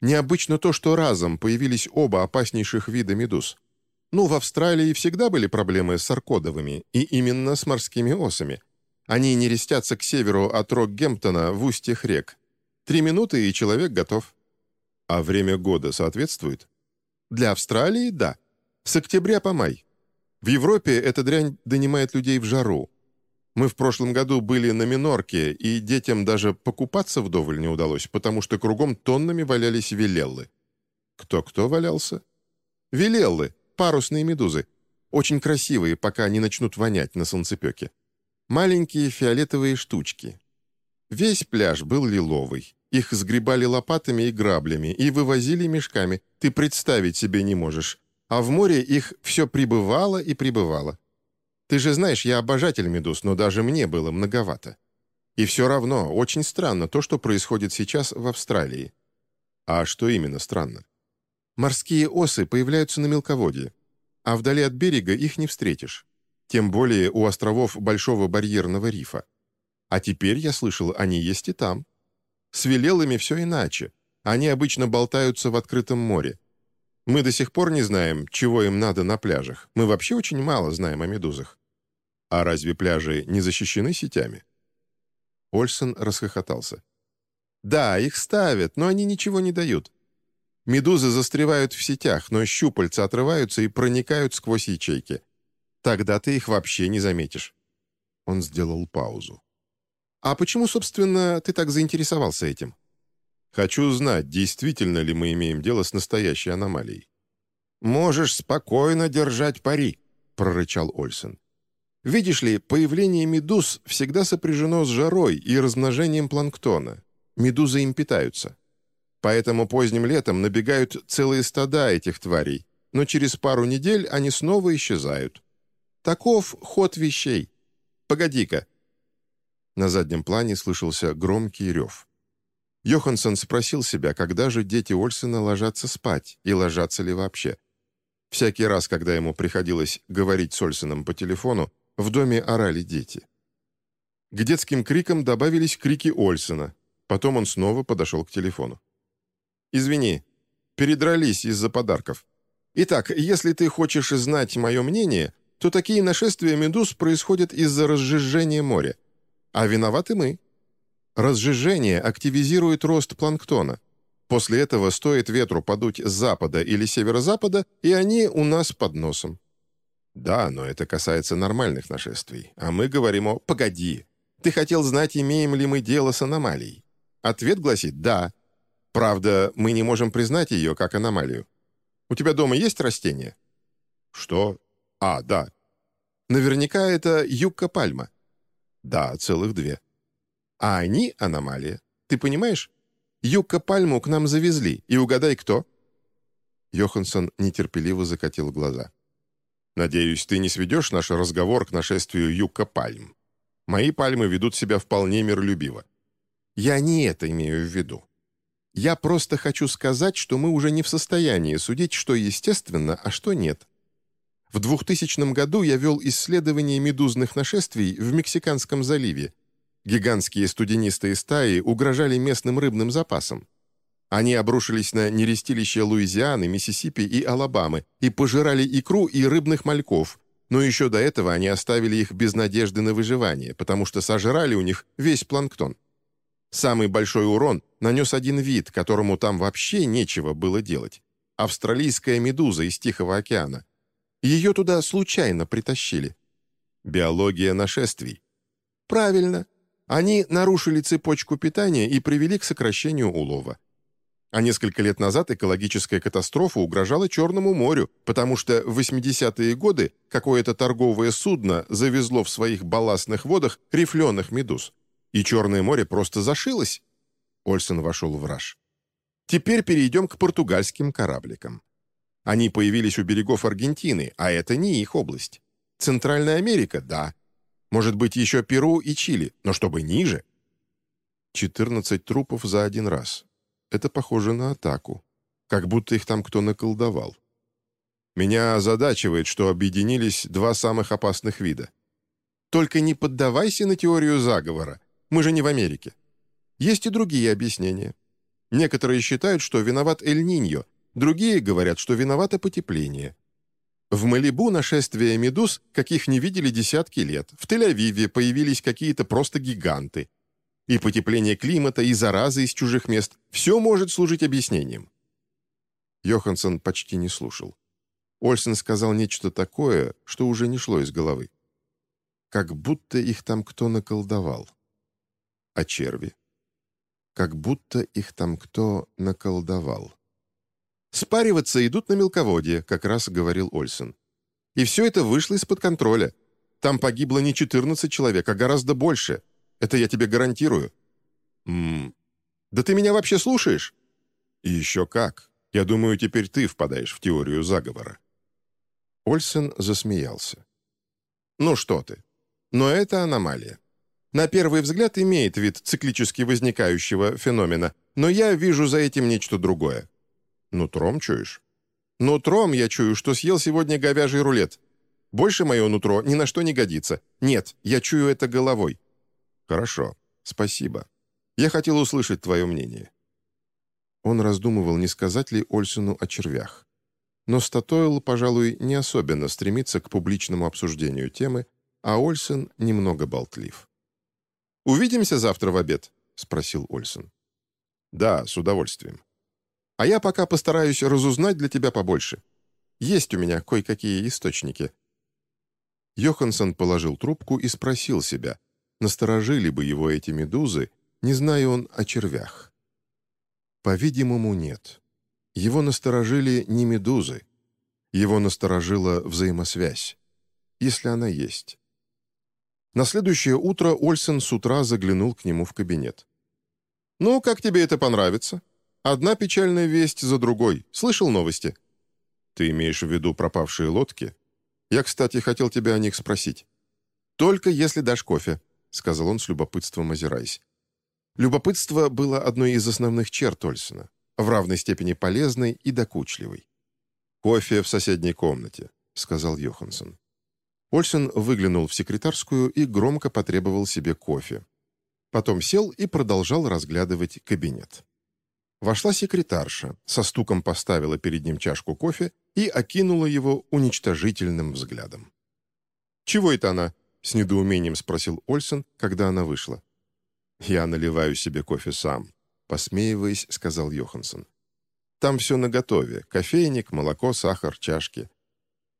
Необычно то, что разом появились оба опаснейших вида медуз. Ну, в Австралии всегда были проблемы с аркодовыми, и именно с морскими осами. Они нерестятся к северу от Рокгемптона в устьях рек. Три минуты, и человек готов. А время года соответствует? Для Австралии – да. С октября по май. В Европе эта дрянь донимает людей в жару. Мы в прошлом году были на Минорке, и детям даже покупаться вдоволь не удалось, потому что кругом тоннами валялись велеллы. Кто-кто валялся? Велеллы, парусные медузы. Очень красивые, пока не начнут вонять на солнцепеке. Маленькие фиолетовые штучки. Весь пляж был лиловый. Их сгребали лопатами и граблями и вывозили мешками. Ты представить себе не можешь. А в море их все прибывало и прибывало. Ты же знаешь, я обожатель медуз, но даже мне было многовато. И все равно очень странно то, что происходит сейчас в Австралии. А что именно странно? Морские осы появляются на мелководье, а вдали от берега их не встретишь. Тем более у островов Большого барьерного рифа. А теперь, я слышал, они есть и там. С велелами все иначе. Они обычно болтаются в открытом море. Мы до сих пор не знаем, чего им надо на пляжах. Мы вообще очень мало знаем о медузах. А разве пляжи не защищены сетями? Ольсон расхохотался. Да, их ставят, но они ничего не дают. Медузы застревают в сетях, но щупальца отрываются и проникают сквозь ячейки. Тогда ты их вообще не заметишь. Он сделал паузу. «А почему, собственно, ты так заинтересовался этим?» «Хочу знать, действительно ли мы имеем дело с настоящей аномалией». «Можешь спокойно держать пари», — прорычал Ольсен. «Видишь ли, появление медуз всегда сопряжено с жарой и размножением планктона. Медузы им питаются. Поэтому поздним летом набегают целые стада этих тварей, но через пару недель они снова исчезают. Таков ход вещей. Погоди-ка, на заднем плане слышался громкий рев. Йоханссон спросил себя, когда же дети Ольсена ложатся спать, и ложатся ли вообще. Всякий раз, когда ему приходилось говорить с Ольсеном по телефону, в доме орали дети. К детским крикам добавились крики Ольсена. Потом он снова подошел к телефону. «Извини, передрались из-за подарков. Итак, если ты хочешь знать мое мнение, то такие нашествия медуз происходят из-за разжижения моря. А виноваты мы. Разжижение активизирует рост планктона. После этого стоит ветру подуть с запада или северо-запада, и они у нас под носом. Да, но это касается нормальных нашествий. А мы говорим о «погоди». Ты хотел знать, имеем ли мы дело с аномалией? Ответ гласит «да». Правда, мы не можем признать ее как аномалию. У тебя дома есть растения? Что? А, да. Наверняка это юбка-пальма. Да, целых две. А они — аномалия. Ты понимаешь? Юкка-пальму к нам завезли, и угадай, кто?» Йоханссон нетерпеливо закатил глаза. «Надеюсь, ты не сведешь наш разговор к нашествию юкка-пальм. Мои пальмы ведут себя вполне миролюбиво. Я не это имею в виду. Я просто хочу сказать, что мы уже не в состоянии судить, что естественно, а что нет. В 2000 году я вел исследование медузных нашествий в Мексиканском заливе. Гигантские студенистые стаи угрожали местным рыбным запасам. Они обрушились на нерестилища Луизианы, Миссисипи и Алабамы и пожирали икру и рыбных мальков, но еще до этого они оставили их без надежды на выживание, потому что сожрали у них весь планктон. Самый большой урон нанес один вид, которому там вообще нечего было делать. Австралийская медуза из Тихого океана – ее туда случайно притащили. Биология нашествий. Правильно. Они нарушили цепочку питания и привели к сокращению улова. А несколько лет назад экологическая катастрофа угрожала Черному морю, потому что в 80-е годы какое-то торговое судно завезло в своих балластных водах рифленых медуз. И Черное море просто зашилось. Ольсен вошел в раж. Теперь перейдем к португальским корабликам. Они появились у берегов Аргентины, а это не их область. Центральная Америка — да. Может быть, еще Перу и Чили, но чтобы ниже. 14 трупов за один раз. это похоже на атаку. Как будто их там кто наколдовал. Меня озадачивает, что объединились два самых опасных вида. Только не поддавайся на теорию заговора. Мы же не в Америке. Есть и другие объяснения. Некоторые считают, что виноват Эль-Ниньо, другие говорят, что виновато потепление. В Малибу нашествие медуз, каких не видели десятки лет. В Тель-Авиве появились какие-то просто гиганты. И потепление климата, и заразы из чужих мест – все может служить объяснением. Йоханссон почти не слушал. Ольсен сказал нечто такое, что уже не шло из головы. Как будто их там кто наколдовал. А черви? Как будто их там кто наколдовал. «Спариваться идут на мелководье», — как раз говорил Ольсен. «И все это вышло из-под контроля. Там погибло не 14 человек, а гораздо больше. Это я тебе гарантирую». «Ммм... Да ты меня вообще слушаешь?» «И еще как. Я думаю, теперь ты впадаешь в теорию заговора». Ольсен засмеялся. «Ну что ты. Но это аномалия. На первый взгляд имеет вид циклически возникающего феномена, но я вижу за этим нечто другое. Нутром чуешь? Нутром я чую, что съел сегодня говяжий рулет. Больше мое нутро ни на что не годится. Нет, я чую это головой. Хорошо, спасибо. Я хотел услышать твое мнение. Он раздумывал, не сказать ли Ольсену о червях. Но Статойл, пожалуй, не особенно стремится к публичному обсуждению темы, а Ольсен немного болтлив. «Увидимся завтра в обед?» — спросил Ольсен. «Да, с удовольствием». «А я пока постараюсь разузнать для тебя побольше. Есть у меня кое-какие источники». Йоханссон положил трубку и спросил себя, насторожили бы его эти медузы, не зная он о червях. По-видимому, нет. Его насторожили не медузы. Его насторожила взаимосвязь, если она есть. На следующее утро Ольсен с утра заглянул к нему в кабинет. «Ну, как тебе это понравится? Одна печальная весть за другой. Слышал новости?» «Ты имеешь в виду пропавшие лодки? Я, кстати, хотел тебя о них спросить». «Только если дашь кофе», — сказал он с любопытством озираясь. Любопытство было одной из основных черт Ольсена, в равной степени полезной и докучливой. «Кофе в соседней комнате», — сказал Йоханссон. Ольсен выглянул в секретарскую и громко потребовал себе кофе. Потом сел и продолжал разглядывать кабинет. Вошла секретарша, со стуком поставила перед ним чашку кофе и окинула его уничтожительным взглядом. «Чего это она?» — с недоумением спросил Ольсен, когда она вышла. «Я наливаю себе кофе сам», — посмеиваясь, сказал Йоханссон. «Там все наготове. Кофейник, молоко, сахар, чашки.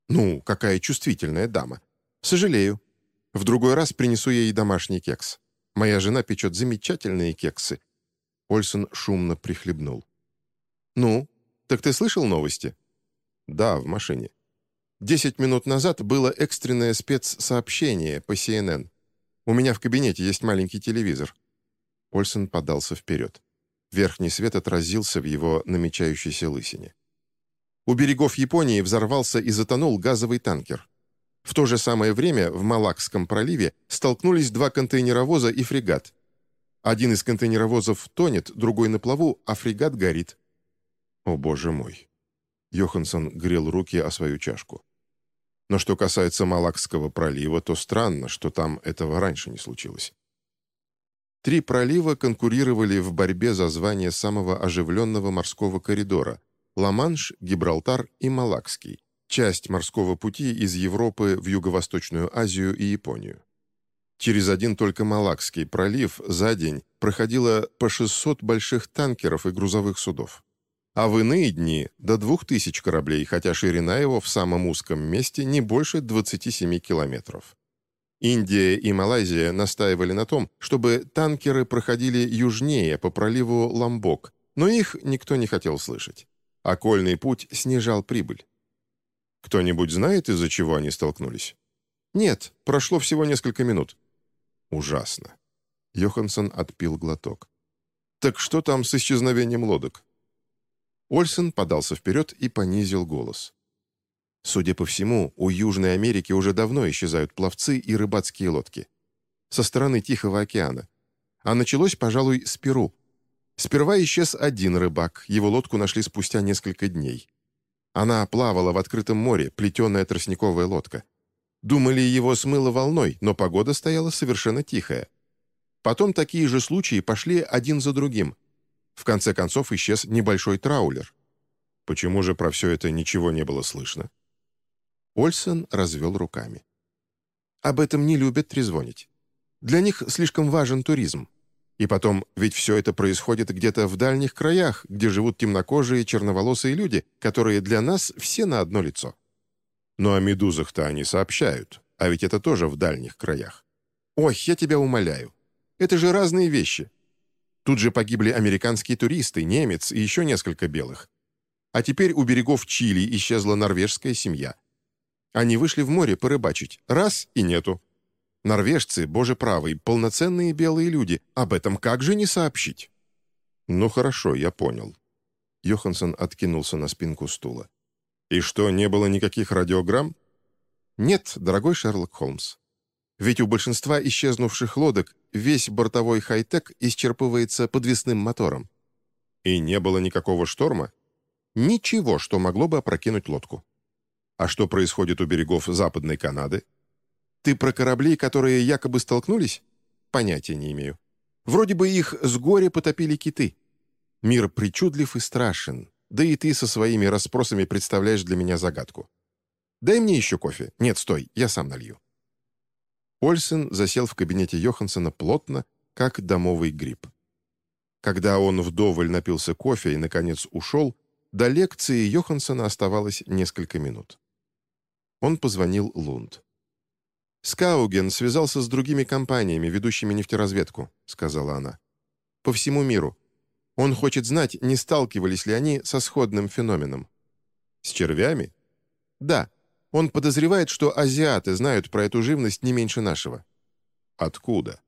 «Ну, какая чувствительная дама. Сожалею. В другой раз принесу ей домашний кекс. Моя жена печет замечательные кексы». Ольсон шумно прихлебнул. «Ну, так ты слышал новости?» «Да, в машине. Десять минут назад было экстренное спецсообщение по CNN. У меня в кабинете есть маленький телевизор». Ольсон подался вперед. Верхний свет отразился в его намечающейся лысине. У берегов Японии взорвался и затонул газовый танкер. В то же самое время в Малакском проливе столкнулись два контейнеровоза и фрегат. Один из контейнеровозов тонет, другой на плаву, а фрегат горит. О, боже мой. Йоханссон грел руки о свою чашку. Но что касается Малакского пролива, то странно, что там этого раньше не случилось. Три пролива конкурировали в борьбе за звание самого оживленного морского коридора, Ла-Манш, Гибралтар и Малакский, часть морского пути из Европы в Юго-Восточную Азию и Японию. Через один только Малакский пролив за день проходило по 600 больших танкеров и грузовых судов. А в иные дни до 2000 кораблей, хотя ширина его в самом узком месте не больше 27 километров. Индия и Малайзия настаивали на том, чтобы танкеры проходили южнее по проливу Ламбок, но их никто не хотел слышать. Окольный путь снижал прибыль. Кто-нибудь знает, из-за чего они столкнулись? Нет, прошло всего несколько минут. Ужасно. Йоханссон отпил глоток. Так что там с исчезновением лодок? Ольсен подался вперед и понизил голос. Судя по всему, у Южной Америки уже давно исчезают пловцы и рыбацкие лодки. Со стороны Тихого океана. А началось, пожалуй, с Перу. Сперва исчез один рыбак, его лодку нашли спустя несколько дней. Она плавала в открытом море, плетеная тростниковая лодка. Думали, его смыло волной, но погода стояла совершенно тихая. Потом такие же случаи пошли один за другим. В конце концов исчез небольшой траулер. Почему же про все это ничего не было слышно? Ольсен развел руками. Об этом не любят трезвонить. Для них слишком важен туризм. И потом, ведь все это происходит где-то в дальних краях, где живут темнокожие черноволосые люди, которые для нас все на одно лицо. Но о медузах-то они сообщают, а ведь это тоже в дальних краях. Ой, я тебя умоляю. Это же разные вещи. Тут же погибли американские туристы, немец и еще несколько белых. А теперь у берегов Чили исчезла норвежская семья. Они вышли в море порыбачить. Раз — и нету. Норвежцы, боже правый, полноценные белые люди. Об этом как же не сообщить? Ну хорошо, я понял. Йоханссон откинулся на спинку стула. И что, не было никаких радиограмм? Нет, дорогой Шерлок Холмс. Ведь у большинства исчезнувших лодок весь бортовой хай-тек исчерпывается подвесным мотором. И не было никакого шторма? Ничего, что могло бы опрокинуть лодку. А что происходит у берегов Западной Канады? Ты про корабли, которые якобы столкнулись? Понятия не имею. Вроде бы их с горя потопили киты. Мир причудлив и страшен. Да и ты со своими расспросами представляешь для меня загадку. Дай мне еще кофе. Нет, стой, я сам налью». Ольсен засел в кабинете Йоханссона плотно, как домовый гриб. Когда он вдоволь напился кофе и, наконец, ушел, до лекции Йоханссона оставалось несколько минут. Он позвонил Лунд. «Скауген связался с другими компаниями, ведущими нефтеразведку», — сказала она. «По всему миру. Он хочет знать, не сталкивались ли они со сходным феноменом». «С червями?» «Да. Он подозревает, что азиаты знают про эту живность не меньше нашего». «Откуда?»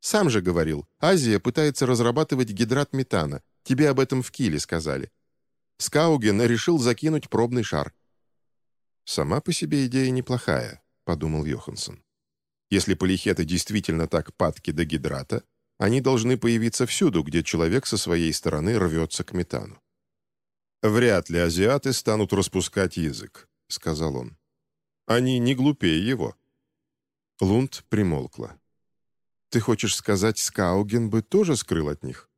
«Сам же говорил. Азия пытается разрабатывать гидрат метана. Тебе об этом в Киле сказали». Скауген решил закинуть пробный шар. Сама по себе идея неплохая. — подумал Йоханссон. «Если полихеты действительно так падки до гидрата, они должны появиться всюду, где человек со своей стороны рвется к метану». «Вряд ли азиаты станут распускать язык», — сказал он. «Они не глупее его». Лунд примолкла. «Ты хочешь сказать, Скауген бы тоже скрыл от них?»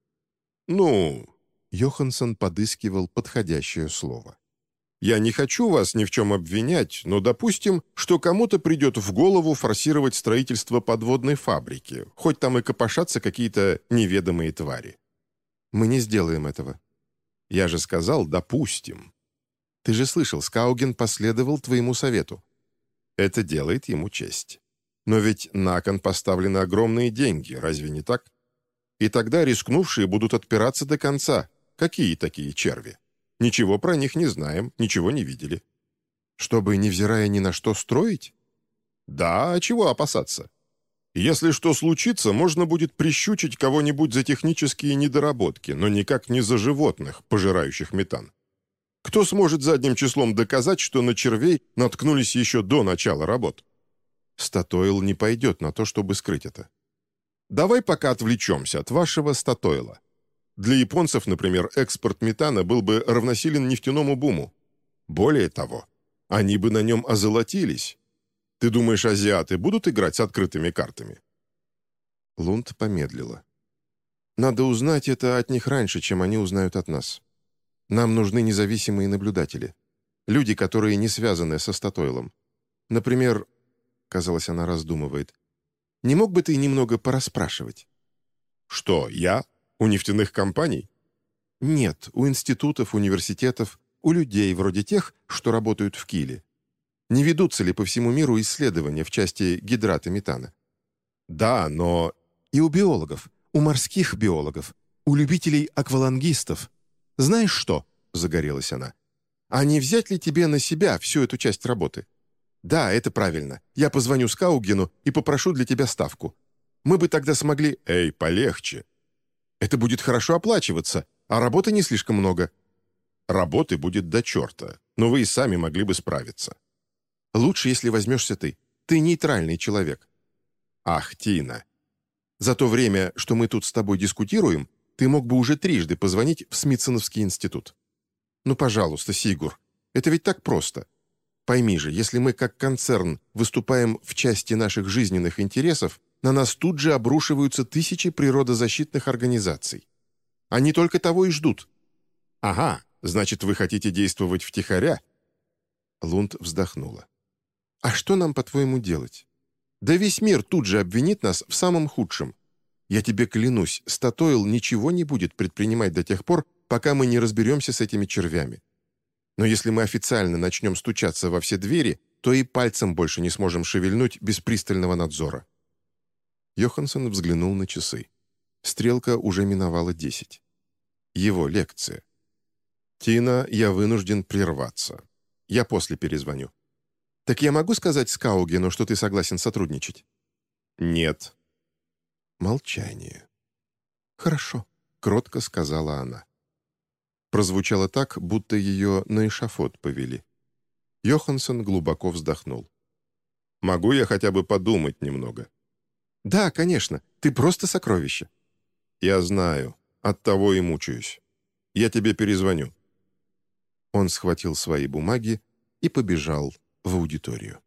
«Ну...» — Йоханссон подыскивал подходящее слово. Я не хочу вас ни в чем обвинять, но допустим, что кому-то придет в голову форсировать строительство подводной фабрики, хоть там и копошатся какие-то неведомые твари. Мы не сделаем этого. Я же сказал «допустим». Ты же слышал, Скауген последовал твоему совету. Это делает ему честь. Но ведь на кон поставлены огромные деньги, разве не так? И тогда рискнувшие будут отпираться до конца. Какие такие черви? Ничего про них не знаем, ничего не видели. Чтобы, невзирая ни на что, строить? Да, а чего опасаться? Если что случится, можно будет прищучить кого-нибудь за технические недоработки, но никак не за животных, пожирающих метан. Кто сможет задним числом доказать, что на червей наткнулись еще до начала работ? Статойл не пойдет на то, чтобы скрыть это. Давай пока отвлечемся от вашего статойла. Для японцев, например, экспорт метана был бы равносилен нефтяному буму. Более того, они бы на нем озолотились. Ты думаешь, азиаты будут играть с открытыми картами?» Лунд помедлила. «Надо узнать это от них раньше, чем они узнают от нас. Нам нужны независимые наблюдатели. Люди, которые не связаны со Статойлом. Например, казалось, она раздумывает, не мог бы ты немного порасспрашивать?» «Что, я?» У нефтяных компаний? Нет, у институтов, университетов, у людей вроде тех, что работают в Киле. Не ведутся ли по всему миру исследования в части гидрата метана? Да, но... И у биологов, у морских биологов, у любителей аквалангистов. Знаешь что? Загорелась она. А не взять ли тебе на себя всю эту часть работы? Да, это правильно. Я позвоню Скаугену и попрошу для тебя ставку. Мы бы тогда смогли... Эй, полегче. Это будет хорошо оплачиваться, а работы не слишком много. Работы будет до черта, но вы и сами могли бы справиться. Лучше, если возьмешься ты. Ты нейтральный человек. Ах, Тина. За то время, что мы тут с тобой дискутируем, ты мог бы уже трижды позвонить в Смитсоновский институт. Ну, пожалуйста, Сигур, это ведь так просто. Пойми же, если мы как концерн выступаем в части наших жизненных интересов, на нас тут же обрушиваются тысячи природозащитных организаций. Они только того и ждут. Ага, значит, вы хотите действовать втихаря? Лунд вздохнула. А что нам, по-твоему, делать? Да весь мир тут же обвинит нас в самом худшем. Я тебе клянусь, Статоил ничего не будет предпринимать до тех пор, пока мы не разберемся с этими червями. Но если мы официально начнем стучаться во все двери, то и пальцем больше не сможем шевельнуть без пристального надзора». Йоханссон взглянул на часы. Стрелка уже миновала десять. Его лекция. «Тина, я вынужден прерваться. Я после перезвоню». «Так я могу сказать Скаугену, что ты согласен сотрудничать?» «Нет». Молчание. «Хорошо», — кротко сказала она прозвучало так, будто ее на эшафот повели. Йоханссон глубоко вздохнул. «Могу я хотя бы подумать немного?» «Да, конечно. Ты просто сокровище». «Я знаю. Оттого и мучаюсь. Я тебе перезвоню». Он схватил свои бумаги и побежал в аудиторию.